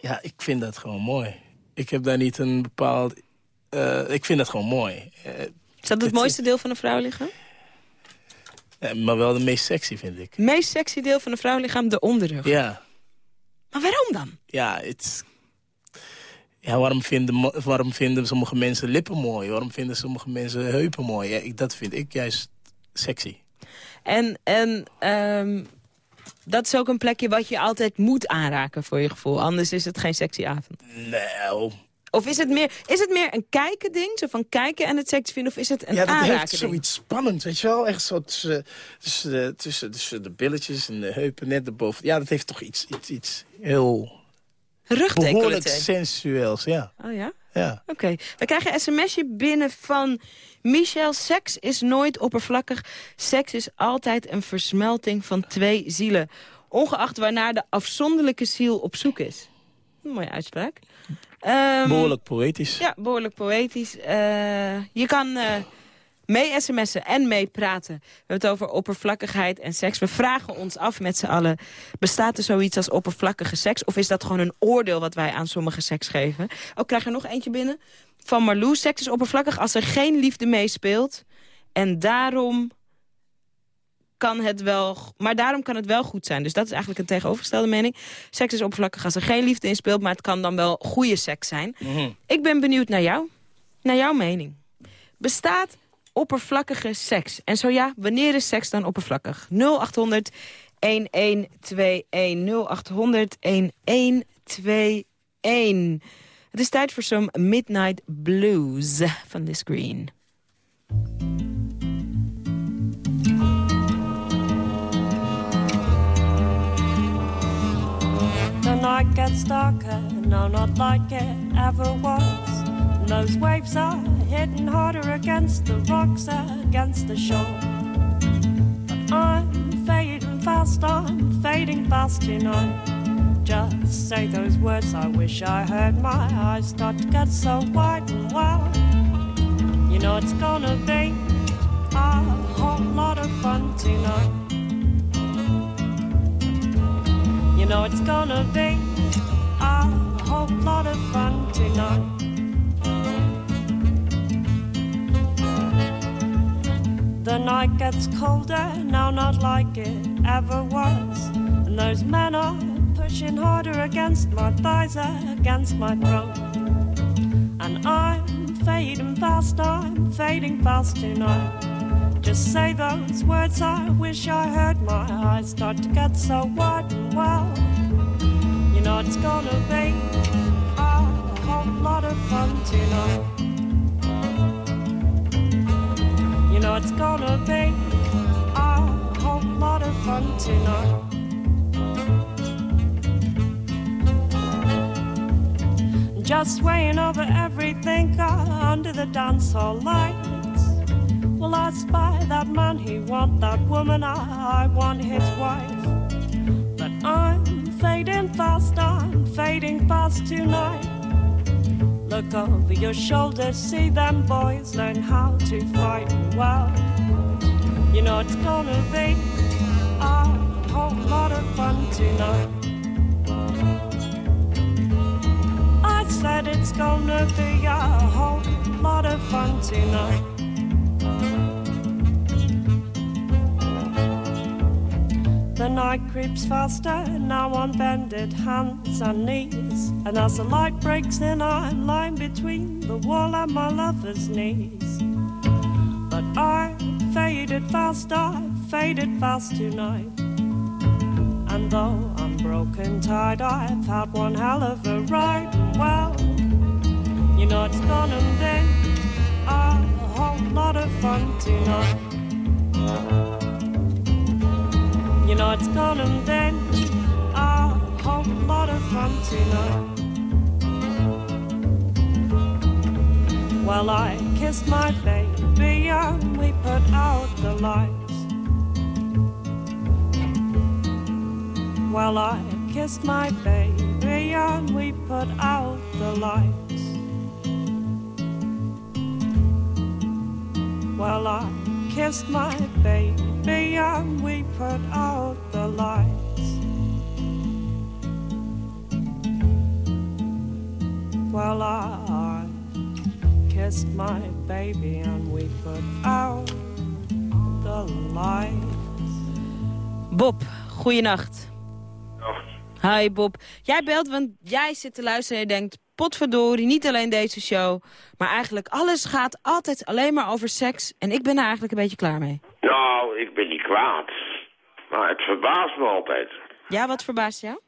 Ja, ik vind dat gewoon mooi. Ik heb daar niet een bepaald... eh, ik vind dat gewoon mooi. Eh, Is dat het mooiste deel van een vrouwenlichaam? eh, maar wel de meest sexy, vind ik. Het meest sexy deel van een vrouwenlichaam, de onderrug. Ja, Maar waarom dan? ja, het... Ja, waarom vinden, waarom vinden sommige mensen lippen mooi? Waarom vinden sommige mensen heupen mooi? Ja, ik, dat vind ik juist sexy. En, en ehm, dat is ook een plekje wat je altijd moet aanraken voor je gevoel. Anders is het geen sexy avond. Nou, Of is het meer, is het meer een kijken ding? Zo van kijken en het sexy vinden? Of is het een ja, dat aanraken heeft ding? zoiets spannends, weet je wel? Echt zo tussen, tussen, de, tussen, tussen de billetjes en de heupen net erboven. Ja, dat heeft toch iets, iets, iets heel Rugdecolleté. behoorlijk sensueels, ja. Oh ja? ja. Oké. We krijgen een sms'je binnen van Michel. Seks is nooit oppervlakkig. Seks is altijd een versmelting van twee zielen. Ongeacht waarnaar de afzonderlijke ziel op zoek is. Een mooie uitspraak. Ehm, Behoorlijk poëtisch. Ja, behoorlijk poëtisch. Eh, je kan eh, mee sms'en en mee praten. We hebben het over oppervlakkigheid en seks. We vragen ons af met z'n allen... bestaat er zoiets als oppervlakkige seks? Of is dat gewoon een oordeel wat wij aan sommige seks geven? Ook krijg er nog eentje binnen. Van Marloes. Seks is oppervlakkig als er geen liefde meespeelt. En daarom kan het wel... Maar daarom kan het wel goed zijn. Dus dat is eigenlijk een tegenovergestelde mening. Seks is oppervlakkig als er geen liefde in speelt... maar het kan dan wel goede seks zijn. Ik ben benieuwd naar jou. Naar jouw mening. Bestaat oppervlakkige seks? En zo ja, wanneer is seks dan oppervlakkig? 0800 1121 0800 1121. Het is tijd voor some Midnight Blues van This Green. The night gets darker, no, not like it ever was. Those waves are hitting harder against the rocks, against the shore. But I'm fading fast, I'm fading fast tonight. Just say those words, I wish I heard my eyes start to get so wide and wild. You know it's gonna be a whole lot of fun tonight. You know it's gonna be a whole lot of fun tonight. The night gets colder, now not like it ever was. And those men are pushing harder against my thighs, against my throat. And I'm fading fast, I'm fading fast tonight. Just say those words, I wish I heard my eyes start to get so wide and well. You know it's gonna be a whole lot of fun tonight. Know it's gonna be a whole lot of fun tonight. Just weighing over everything under the dance hall lights. Well, I spy that man, he want that woman, I, I want his wife. But I'm fading fast, I'm fading fast tonight. Look over your shoulder, see them boys learn how to fight it's gonna be a whole lot of fun tonight. I said it's gonna be a whole lot of fun tonight. The night creeps faster, now on bended hands and knees. And as the light breaks in, I'm lying between the wall and my lover's knees. But I faded fast, I faded fast tonight. And though I'm broken tired, I've had one hell of a ride. Well, you know it's gonna be a whole lot of fun tonight. You know it's gonna be a whole lot of fun tonight. Well, I kissed my baby and we put out the lights. Well, I kissed my baby and we put out the lights. Well, I kissed my baby and we put out the lights. Well, I kissed my baby and we put out the lights. Bob, goeienacht. Hi Bob. Jij belt, want jij zit te luisteren en je denkt... potverdorie, niet alleen deze show... maar eigenlijk alles gaat altijd alleen maar over seks... en ik ben er eigenlijk een beetje klaar mee. Nou, ik ben niet kwaad. Maar het verbaast me altijd. Ja, wat verbaast jou?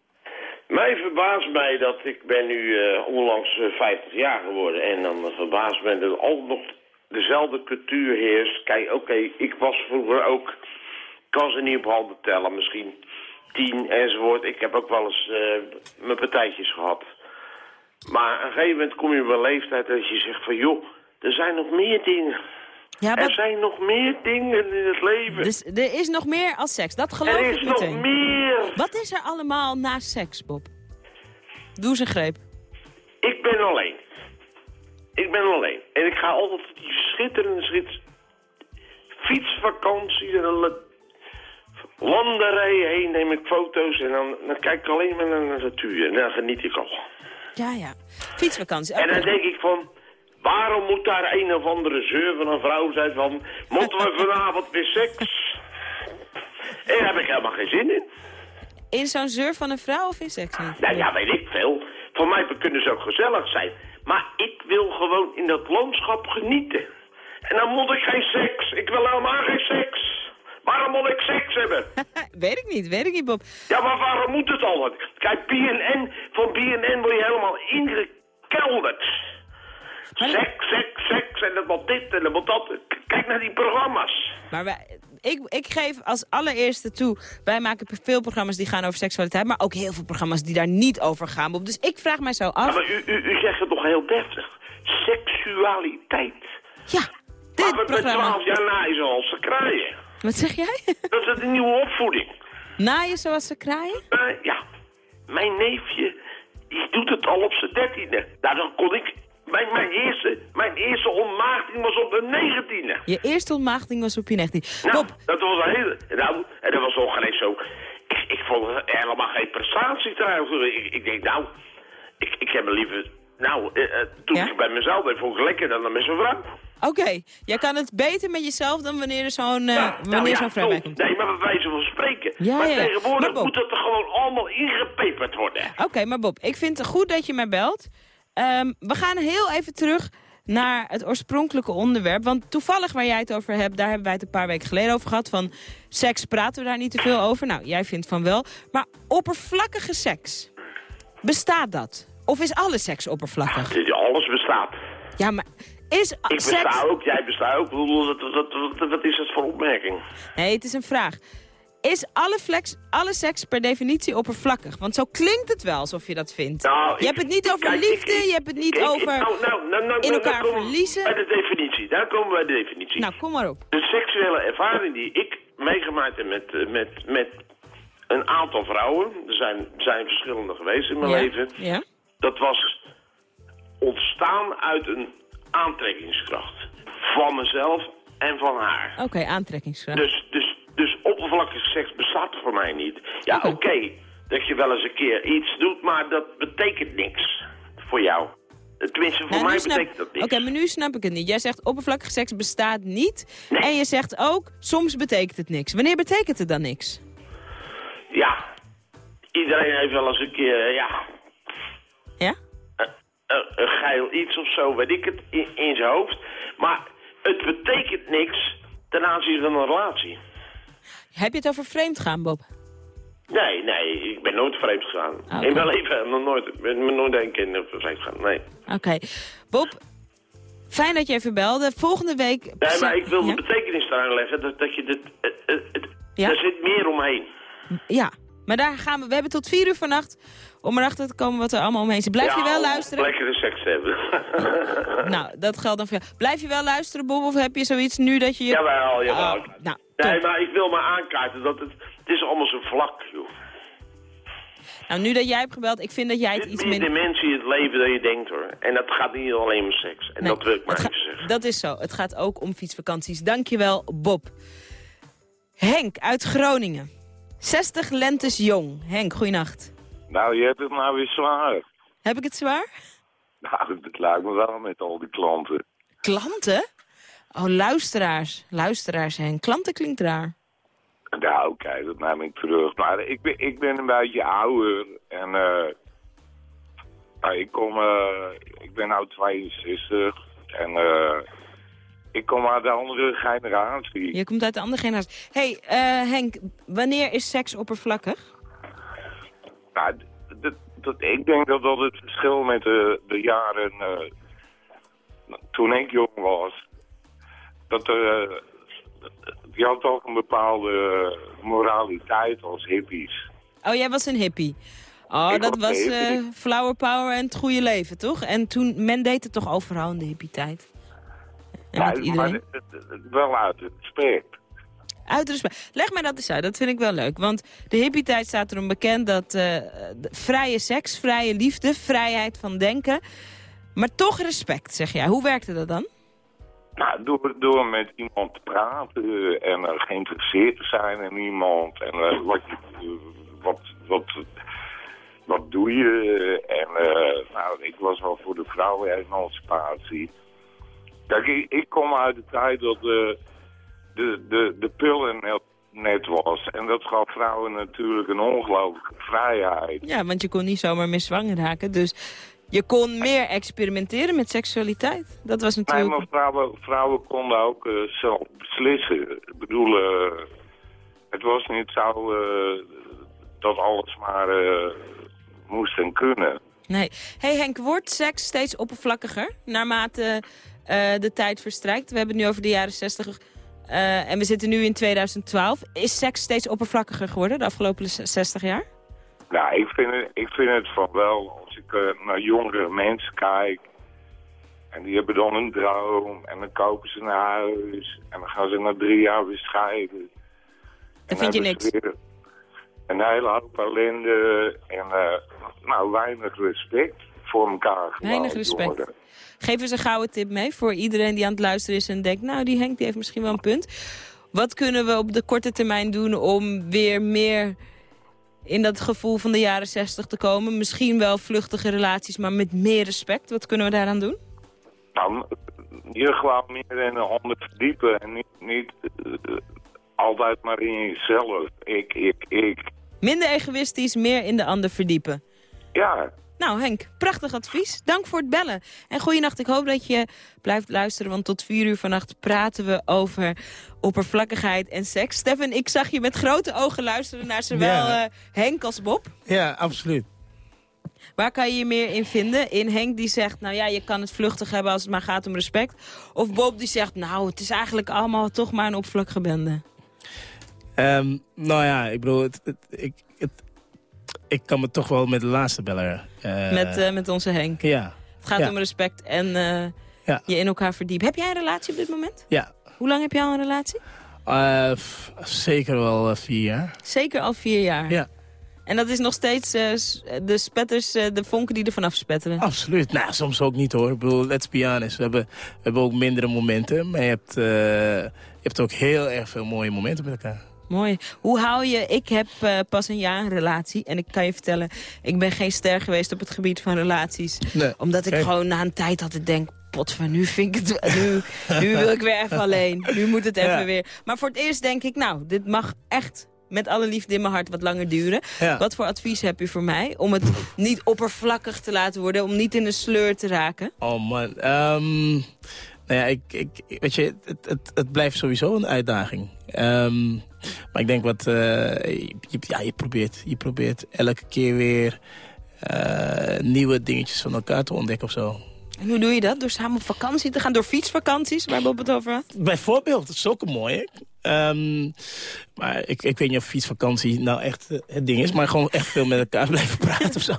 Mij verbaast mij dat ik ben nu eh, onlangs eh, 50 jaar geworden. En dan verbaast me dat al nog dezelfde cultuur heerst. Kijk, oké, ik was vroeger ook... Kan ze niet op handen tellen misschien. tien enzovoort. Ik heb ook wel eens eh, mijn partijtjes gehad. Maar op een gegeven moment kom je op een leeftijd dat je zegt van... joh, er zijn nog meer dingen. Ja, Er zijn nog meer dingen in het leven. Dus er is nog meer als seks, dat geloof er ik is nog meteen. meer. Wat is er allemaal na seks, Bob? Doe een greep. Ik ben alleen. Ik ben alleen. En ik ga altijd die schitterende schit fietsvakantie en een heen, neem ik foto's en dan, dan kijk ik alleen maar naar de natuur. En dan geniet ik al. Ja, ja. Fietsvakantie. En dan denk ik van, waarom moet daar een of andere zeur van een vrouw zijn van, moeten we vanavond weer seks? Daar heb ik helemaal geen zin in. In zo'n zeur van een vrouw of in seks niet? Nou ja, weet ik veel. Voor mij kunnen ze ook gezellig zijn. Maar ik wil gewoon in dat landschap genieten. En dan moet ik geen seks. Ik wil helemaal geen seks. Waarom moet ik seks hebben? [LAUGHS] weet ik niet, weet ik niet, Bob. Ja, maar waarom moet het al? Kijk, BNN, van BNN word je helemaal ingekelderd. Seks, seks, seks, en dat moet dit en dat moet dat. Kijk naar die programma's. Maar wij, ik, ik geef als allereerste toe, wij maken veel programma's die gaan over seksualiteit, maar ook heel veel programma's die daar niet over gaan. Bob. Dus ik vraag mij zo Ja, af. maar u, u, u zegt het toch heel deftig. Seksualiteit. Ja, dit maar met programma. 12 jaar na is al ze kraaien. Wat zeg jij? [LAUGHS] Dat is een nieuwe opvoeding. Naaien zoals ze kraaien? Eh, ja, mijn neefje, die doet het al op zijn dertiende. Nou, dan kon ik... Mijn, mijn, eerste, mijn eerste ontmaagding was op de negentiende. Je eerste ontmaagding was op je 19. Nou, dat was een hele... Nou, en dat was nog geen zo... Ik, ik vond het helemaal geen prestatie trouwens. Ik, ik denk, nou, ik, ik heb me liever... Nou, eh, eh, toen ik bij mezelf ben, vond ik lekkerder dan met zo'n vrouw. Oké, jij kan het beter met jezelf dan wanneer er zo'n Nou wanneer ja, zo'n vrouw bij komt. Nee, maar bij wijze van spreken. Ja, maar tegenwoordig Maar Bob- moet dat er gewoon allemaal ingepeperd worden. Oké, maar Bob, ik vind het goed dat je mij belt. Ehm, we gaan heel even terug naar het oorspronkelijke onderwerp. Want toevallig waar jij het over hebt, daar hebben wij het een paar weken geleden over gehad. Van seks praten we daar niet te veel over. Nou, jij vindt van wel. Maar oppervlakkige seks, bestaat dat? Of is alle seks oppervlakkig? Dit- Alles bestaat. Ja, maar is Ik seks... besta ook, jij bestaat ook. Wat, wat, wat, wat is dat voor opmerking? Nee, het is een vraag. Is alle, flex, alle seks per definitie oppervlakkig? Want zo klinkt het wel alsof je dat vindt. Nou, je hebt het niet over kijk, liefde, ik- ik- je hebt het niet over nou, nou, nou, nou, in elkaar verliezen. Bij de definitie, daar komen we bij de definitie. Nou, kom maar op. De seksuele ervaring die ik meegemaakt heb met, eh, met, met een aantal vrouwen, er zijn, zijn verschillende geweest in mijn Ja. leven, Ja? dat was ontstaan uit een aantrekkingskracht. Van mezelf en van haar. Oké, aantrekkingskracht. Dus, dus, dus oppervlakkige seks bestaat voor mij niet. Ja, oké, dat je wel eens een keer iets doet, maar dat betekent niks voor jou. Tenminste, voor Nou, mij snap- betekent dat niks. Oké, maar nu snap ik het niet. Jij zegt oppervlakkige seks bestaat niet. En je zegt ook, soms betekent het niks. Wanneer betekent het dan niks? Ja, iedereen heeft wel eens een keer, eh, ja... Ja? Een, een, een geil iets of zo, weet ik het, in, in zijn hoofd. Maar het betekent niks ten aanzien van een relatie. Heb je het over vreemd gaan, Bob? Nee, nee, ik ben nooit vreemd gegaan. In mijn leven nog nooit. Ik ben nooit één keer vreemd gegaan, nee. Oké. Bob, fijn dat je even belde. Volgende week... Nee, maar ik wil Ja? de betekenis eraan leggen dat, dat je dit... Het, het, het- Ja? Er zit meer omheen. Ja, maar daar gaan we... We hebben tot vier uur vannacht om erachter te komen wat er allemaal omheen zit. Blijf je wel luisteren? lekkere seks hebben. Nou, dat geldt dan voor jou. Blijf je wel luisteren, Bob? Of heb je zoiets nu dat je... Jawel, jawel. Oh, nou, nee, maar ik wil maar aankaarten dat het... Het is allemaal zo vlak, joh. nou, nu dat jij hebt gebeld, ik vind dat jij het iets Meer minder... dimensie in het leven dan je denkt, hoor. En dat gaat niet alleen om seks. En Nee, dat wil ik maar even zeggen. Dat is zo. Het gaat ook om fietsvakanties. Dankjewel, Bob. Henk uit Groningen. 60 lentes jong. Henk, goeienacht. Nou, je hebt het nou weer zwaar. Heb ik het zwaar? Nou, dat lijkt me wel met al die klanten. Klanten? Oh, luisteraars. Luisteraars, Henk. Klanten klinkt raar. Nou, oké, dat neem ik terug. Maar ik ben, ik ben een beetje ouder en eh, nou, ik kom, eh, ik ben nou 62 en eh, ik kom uit de andere generatie. Je komt uit de andere generatie. hey, Henk, wanneer is seks oppervlakkig? Nou, dat, ik denk dat dat het verschil met de, de jaren toen ik jong was, dat eh je had toch een bepaalde moraliteit als hippies. Oh, jij was een hippie. Oh, Ik dat was hippie. eh, flower power en het goede leven, toch? En toen, men deed het toch overal in de hippie-tijd? En Ja, maar iedereen? het- het- het- wel uit respect. Uit respect. Leg mij dat eens uit, dat vind ik wel leuk. Want de hippie-tijd staat erom bekend dat eh, vrije seks, vrije liefde, vrijheid van denken... maar toch respect, zeg jij. Hoe werkte dat dan? Nou, door, door met iemand te praten en eh, geïnteresseerd te zijn in iemand. En eh, wat, eh, wat, wat, wat doe je? En eh, nou, ik was wel voor de vrouwenemancipatie. Kijk, ik, ik kom uit de tijd dat de, de, de, de net was. En dat gaf vrouwen natuurlijk een ongelooflijke vrijheid. Ja, want je kon niet zomaar meer zwanger raken. Dus je kon meer experimenteren met seksualiteit. Dat was Nee, natuurlijk... maar vrouwen, vrouwen konden ook eh, zelf beslissen. Ik bedoel, eh, het was niet zo eh, dat alles maar moest en kunnen. Nee. hey Henk, wordt seks steeds oppervlakkiger naarmate de tijd verstrijkt? We hebben het nu over de jaren 60 eh, en we zitten nu in 2012. Is seks steeds oppervlakkiger geworden de afgelopen z- 60 jaar? Nou, ik vind het, ik vind het van wel, naar jongere mensen kijk... en die hebben dan een droom en dan kopen ze een huis... en dan gaan ze na drie jaar weer scheiden. Dan vind je niks. Een hele hoop ellende en eh, nou, weinig respect voor elkaar. Weinig respect. Geef eens een gouden tip mee voor iedereen die aan het luisteren is en denkt... nou, die Henk die heeft misschien wel een punt. Wat kunnen we op de korte termijn doen om weer meer in dat gevoel van de jaren 60 te komen? Misschien wel vluchtige relaties, maar met meer respect. Wat kunnen we daaraan doen? Nou, je gewoon meer in een ander verdiepen en niet, niet eh, altijd maar in jezelf. Ik, ik, ik. Minder egoïstisch, meer in de ander verdiepen. Ja, Nou Henk, prachtig advies. Dank voor het bellen. En goeienacht, ik hoop dat je blijft luisteren... want tot vier uur vannacht praten we over oppervlakkigheid en seks. Stefan, ik zag je met grote ogen luisteren naar zowel Ja. eh, Henk als Bob. Ja, absoluut. Waar kan je je meer in vinden? In Henk die zegt, nou ja, je kan het vluchtig hebben als het maar gaat om respect. Of Bob die zegt, nou, het is eigenlijk allemaal toch maar een oppervlakkige bende. Ehm, nou ja, ik bedoel, het, het- ik, het, ik kan me toch wel met de laatste beller... eh, met, eh, met onze Henk. Ja. Het gaat Ja. om respect en eh, Ja. je in elkaar verdiepen. Heb jij een relatie op dit moment? Ja. Hoe lang heb jij al een relatie? Zeker wel vier jaar. Zeker al vier jaar. Ja. En dat is nog steeds de spetters, de vonken die er vanaf spetteren. Absoluut. Nou, soms ook niet hoor. Ik bedoel, let's be honest. We hebben, we hebben ook mindere momenten. Maar je hebt, je hebt ook heel erg veel mooie momenten met elkaar. Mooi. Hoe hou je... Ik heb eh, pas een jaar een relatie. En ik kan je vertellen, ik ben geen ster geweest op het gebied van relaties. Nee. Omdat ik gewoon na een tijd altijd denk... Pot van nu vind ik het... Nu, nu wil ik weer even [LAUGHS] alleen. Nu moet het even Ja. weer. Maar voor het eerst denk ik, nou, dit mag echt met alle liefde in mijn hart wat langer duren. Ja. Wat voor advies heb je voor mij? Om het niet oppervlakkig te laten worden. Om niet in de sleur te raken. Oh man. Ehm, nou ja, ik, ik, weet je, het, het, het blijft sowieso een uitdaging. Ehm, maar ik denk wat, eh, je, ja, je probeert, je probeert elke keer weer eh, nieuwe dingetjes van elkaar te ontdekken of zo. En hoe doe je dat? Door samen op vakantie te gaan? Door fietsvakanties, waar Bob het over had? Bijvoorbeeld, dat is ook een mooie. Ehm, maar ik, ik weet niet of fietsvakantie nou echt eh, het ding is. Maar gewoon echt veel met elkaar [LAUGHS] blijven praten of zo.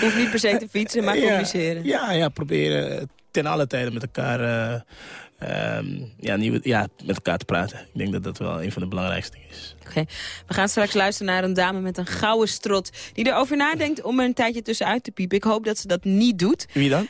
Hoeft niet per se te fietsen, maar Ja, communiceren. Ja, ja, proberen ten alle tijden met elkaar, eh, ehm, ja, nieuwe, ja, met elkaar te praten. Ik denk dat dat wel een van de belangrijkste dingen is. Oké, we gaan straks luisteren naar een dame met een gouden strot... die erover nadenkt om er een tijdje tussenuit te piepen. Ik hoop dat ze dat niet doet. Wie dan?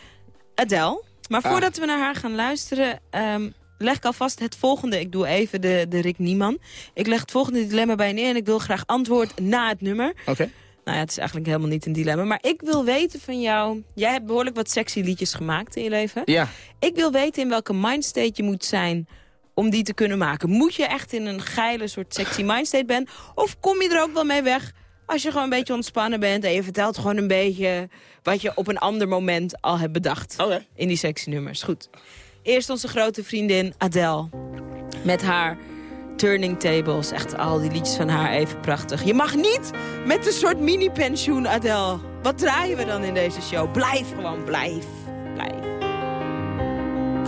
Adele. Maar Ah. voordat we naar haar gaan luisteren... ehm, leg ik alvast het volgende. Ik doe even de, de Rick Nieman. Ik leg het volgende dilemma bij je neer... en ik wil graag antwoord na het nummer. Oké. Nou ja, het is eigenlijk helemaal niet een dilemma. Maar ik wil weten van jou... Jij hebt behoorlijk wat sexy liedjes gemaakt in je leven. Ja. Ik wil weten in welke mindstate je moet zijn om die te kunnen maken. Moet je echt in een geile soort sexy mindstate bent? Of kom je er ook wel mee weg als je gewoon een beetje ontspannen bent... en je vertelt gewoon een beetje wat je op een ander moment al hebt bedacht. In die sexy nummers. Goed. Eerst onze grote vriendin Adele. Met haar Turning Tables. Echt al die liedjes van haar even prachtig. Je mag niet met een soort mini-pensioen, Adele. Wat draaien we dan in deze show? Blijf gewoon, blijf, blijf.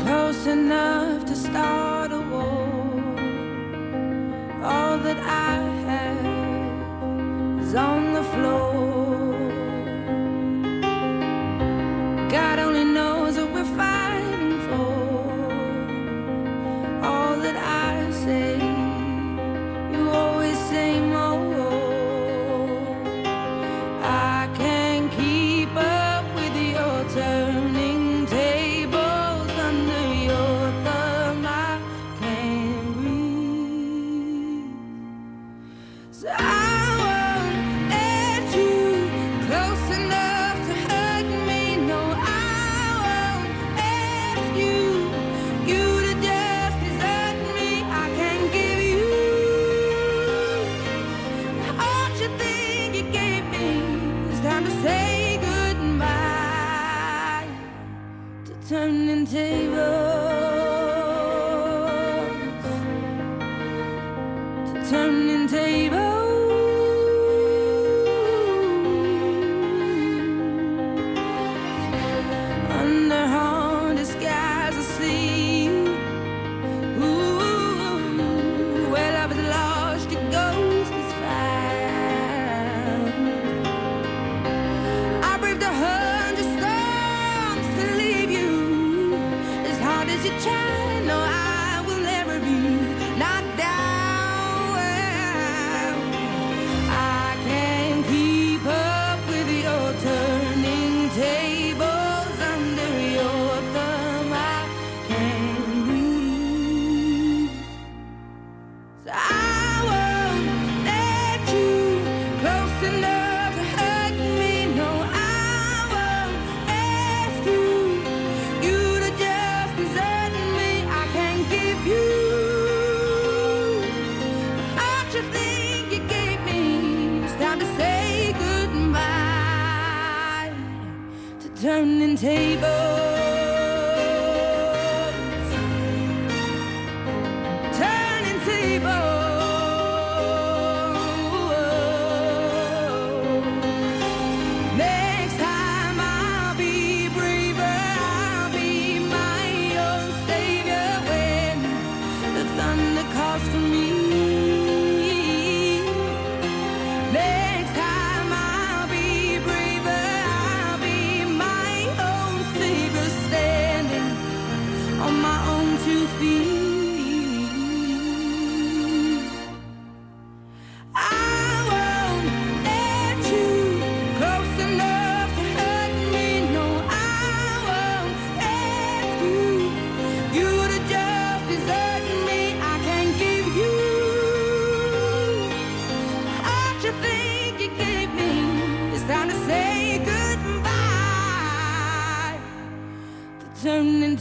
Close enough to start a war. All that I have is on the floor. God only knows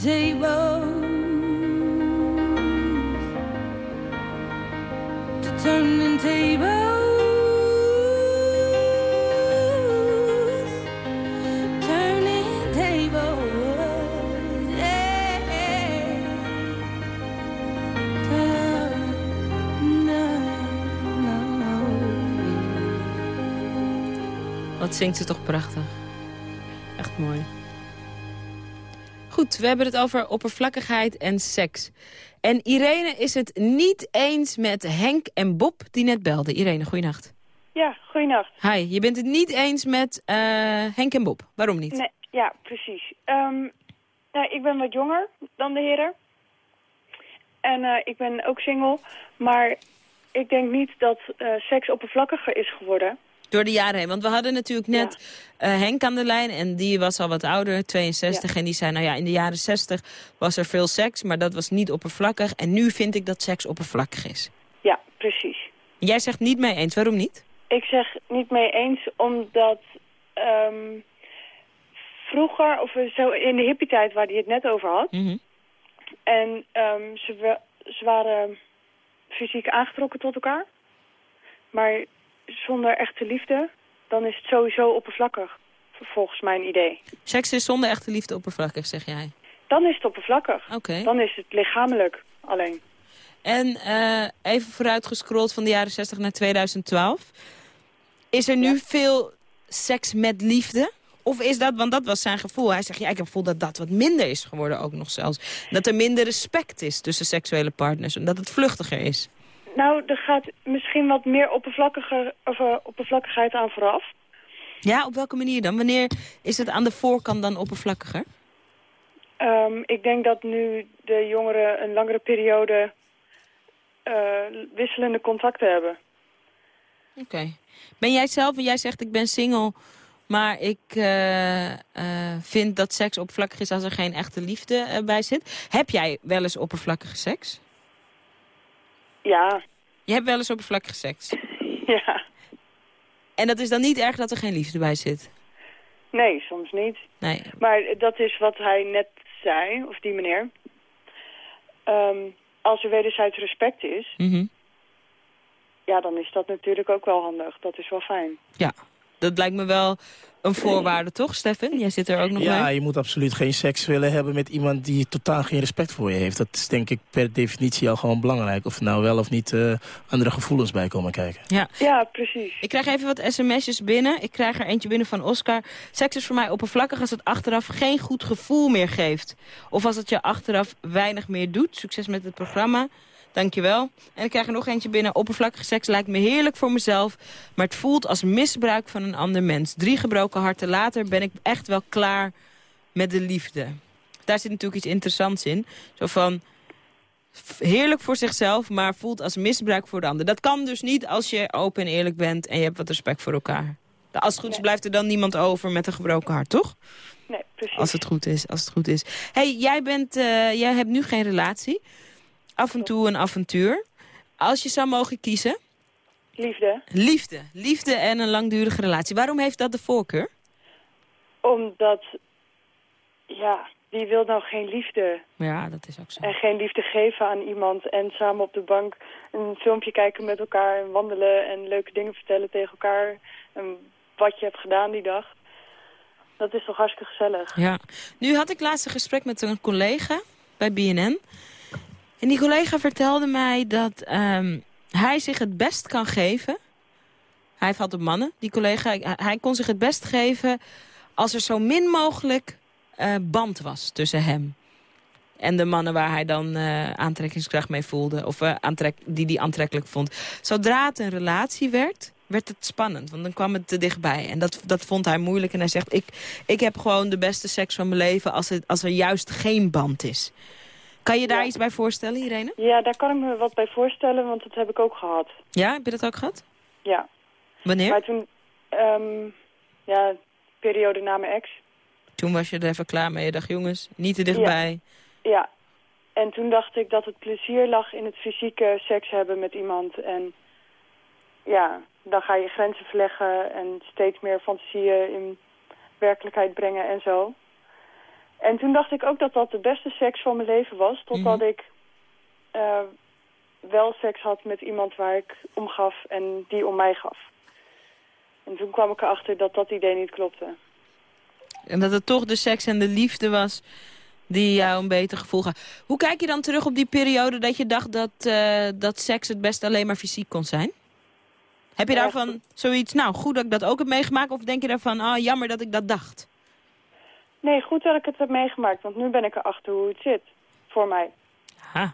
tables. To turning tables. Turning tables. Yeah. No, no, Wat zingt ze toch prachtig. Echt mooi. Goed, we hebben het over oppervlakkigheid en seks. En Irene is het niet eens met Henk en Bob die net belden. Irene, goeienacht. Ja, goeienacht. Hi, je bent het niet eens met eh, Henk en Bob. Waarom niet? Nee, ja, precies. Ehm, nou, ik ben wat jonger dan de heren. En eh, ik ben ook single. Maar ik denk niet dat eh, seks oppervlakkiger is geworden. Door de jaren heen. Want we hadden natuurlijk net eh, Henk aan de lijn. En die was al wat ouder, 62. En die zei, nou ja, in de jaren 60 was er veel seks. Maar dat was niet oppervlakkig. En nu vind ik dat seks oppervlakkig is. Ja, precies. Jij zegt niet mee eens. Waarom niet? Ik zeg niet mee eens, omdat ehm, vroeger, of zo in de hippie-tijd waar hij het net over had... Mhm. en ehm, ze waren fysiek aangetrokken tot elkaar... maar zonder echte liefde, dan is het sowieso oppervlakkig, volgens mijn idee. Seks is zonder echte liefde oppervlakkig, zeg jij. Dan is het oppervlakkig. Oké. Dan is het lichamelijk alleen. En eh, even vooruitgescrolld van de jaren 60 naar 2012. Is er nu veel seks met liefde? Of is dat, want dat was zijn gevoel. Hij zegt, ja, ik heb het gevoel dat dat wat minder is geworden ook nog zelfs. Dat er minder respect is tussen seksuele partners. En dat het vluchtiger is. Nou, er gaat misschien wat meer oppervlakkiger, of, eh, oppervlakkigheid aan vooraf. Ja, op welke manier dan? Wanneer is het aan de voorkant dan oppervlakkiger? Ehm, ik denk dat nu de jongeren een langere periode eh, wisselende contacten hebben. Oké. Ben jij zelf, en jij zegt ik ben single... maar ik eh, vind dat seks oppervlakkig is als er geen echte liefde bij zit. Heb jij wel eens oppervlakkige seks? Ja. Je hebt wel eens oppervlakkige seks? [LAUGHS] Ja. En dat is dan niet erg dat er geen liefde bij zit? Nee, soms niet. Nee. Maar dat is wat hij net zei, of die meneer. Ehm, als er wederzijds respect is, Mhm. ja, dan is dat natuurlijk ook wel handig. Dat is wel fijn. Ja, dat lijkt me wel een voorwaarde, toch, Stefan? Jij zit er ook nog Ja, mee. je moet absoluut geen seks willen hebben met iemand die totaal geen respect voor je heeft. Dat is denk ik per definitie al gewoon belangrijk. Of er nou wel of niet eh, andere gevoelens bij komen kijken. Ja. ja, precies. Ik krijg even wat sms'jes binnen. Ik krijg er eentje binnen van Oscar. Seks is voor mij oppervlakkig als het achteraf geen goed gevoel meer geeft. Of als het je achteraf weinig meer doet. Succes met het programma. Dankjewel. En ik krijg er nog eentje binnen. Oppervlakkige seks lijkt me heerlijk voor mezelf. Maar het voelt als misbruik van een ander mens. Drie gebroken harten later ben ik echt wel klaar met de liefde. Daar zit natuurlijk iets interessants in. Zo van, heerlijk voor zichzelf, maar voelt als misbruik voor de ander. Dat kan dus niet als je open en eerlijk bent en je hebt wat respect voor elkaar. Als het goed is, blijft er dan niemand over met een gebroken hart, toch? Nee, precies. Als het goed is, als het goed is. hey, jij, bent, eh, jij hebt nu geen relatie. Af en toe een avontuur. Als je zou mogen kiezen... Liefde. Liefde. Liefde en een langdurige relatie. Waarom heeft dat de voorkeur? Omdat, ja, wie wil nou geen liefde? Ja, dat is ook zo. En geen liefde geven aan iemand en samen op de bank een filmpje kijken met elkaar en wandelen en leuke dingen vertellen tegen elkaar. En wat je hebt gedaan die dag. Dat is toch hartstikke gezellig. Ja. Nu had ik laatst een gesprek met een collega bij BNN. En die collega vertelde mij dat ehm, hij zich het best kan geven. Hij valt op mannen, die collega. Hij- kon zich het best geven als er zo min mogelijk eh, band was tussen hem. En de mannen waar hij dan eh, aantrekkingskracht mee voelde. Of eh, aantrek, die hij aantrekkelijk vond. Zodra het een relatie werd, werd het spannend. Want dan kwam het te dichtbij. En dat, dat vond hij moeilijk. En hij zegt, ik, ik heb gewoon de beste seks van mijn leven... als, het, als er juist geen band is. Kan je daar iets bij voorstellen, Irene? Ja, daar kan ik me wat bij voorstellen, want dat heb ik ook gehad. Ja, heb je dat ook gehad? Ja. Wanneer? Maar toen, ehm, ja, periode na mijn ex. Toen was je er even klaar mee. Je dacht, jongens, niet te dichtbij. Ja. En toen dacht ik dat het plezier lag in het fysieke seks hebben met iemand. En ja, dan ga je grenzen verleggen en steeds meer fantasieën in werkelijkheid brengen en zo. En toen dacht ik ook dat dat de beste seks van mijn leven was. Totdat ik eh, wel seks had met iemand waar ik om gaf en die om mij gaf. En toen kwam ik erachter dat dat idee niet klopte. En dat het toch de seks en de liefde was die jou een beter gevoel gaf. Hoe kijk je dan terug op die periode dat je dacht dat, eh, dat seks het best alleen maar fysiek kon zijn? Heb je daarvan zoiets, nou goed dat ik dat ook heb meegemaakt? Of denk je daarvan, ah jammer dat ik dat dacht? Nee, goed dat ik het heb meegemaakt, want nu ben ik erachter hoe het zit. Voor mij. Ha.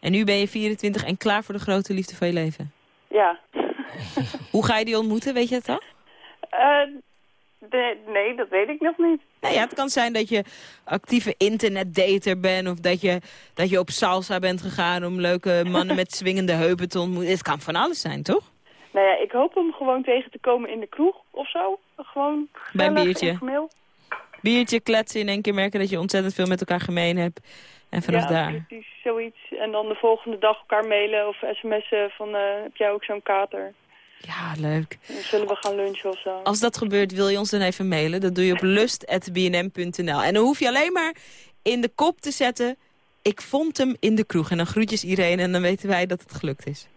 En nu ben je 24 en klaar voor de grote liefde van je leven. Ja. [LAUGHS] Hoe ga je die ontmoeten, weet je het al? De- nee, dat weet ik nog niet. Nou ja, het kan zijn dat je actieve internetdater bent... of dat je, dat je op salsa bent gegaan om leuke mannen met [LAUGHS] swingende heupen te ontmoeten. Het kan van alles zijn, toch? Nou ja, ik hoop hem gewoon tegen te komen in de kroeg of zo. Gewoon Bij een biertje. informeel. Biertje kletsen in één keer merken dat je ontzettend veel met elkaar gemeen hebt. En vanaf ja, daar... precies, zoiets. En dan de volgende dag elkaar mailen of sms'en van eh, heb jij ook zo'n kater? Ja, leuk. Dan zullen we gaan lunchen of zo. Als dat gebeurt, wil je ons dan even mailen. Dat doe je op [LAUGHS] lust.bnm.nl. En dan hoef je alleen maar in de kop te zetten... ik vond hem in de kroeg. En dan groetjes iedereen en dan weten wij dat het gelukt is.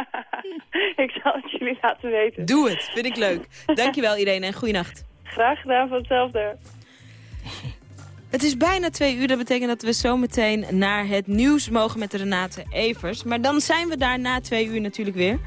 [LAUGHS] ik zal het jullie laten weten. Doe het, vind ik leuk. Dankjewel Irene en goeienacht. Graag gedaan, van hetzelfde. [LAUGHS] Het is bijna twee uur, dat betekent dat we zo meteen naar het nieuws mogen met Renate Evers. Maar dan zijn we daar na twee uur natuurlijk weer.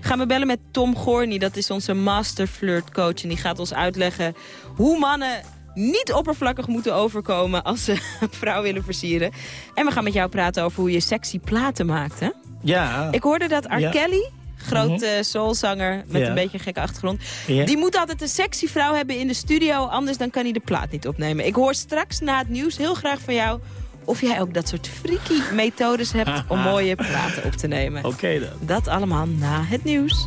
Gaan we bellen met Tom Gorny, dat is onze master flirt coach. En die gaat ons uitleggen hoe mannen niet oppervlakkig moeten overkomen als ze [LAUGHS] een vrouw willen versieren. En we gaan met jou praten over hoe je sexy platen maakt, hè? Ja. Ik hoorde dat R. Ja. Kelly, grote soulzanger met Ja. een beetje een gekke achtergrond... Ja. die moet altijd een sexy vrouw hebben in de studio... anders dan kan hij de plaat niet opnemen. Ik hoor straks na het nieuws heel graag van jou... of jij ook dat soort freaky methodes hebt om mooie platen op te nemen. Oké dan. Dat allemaal na het nieuws.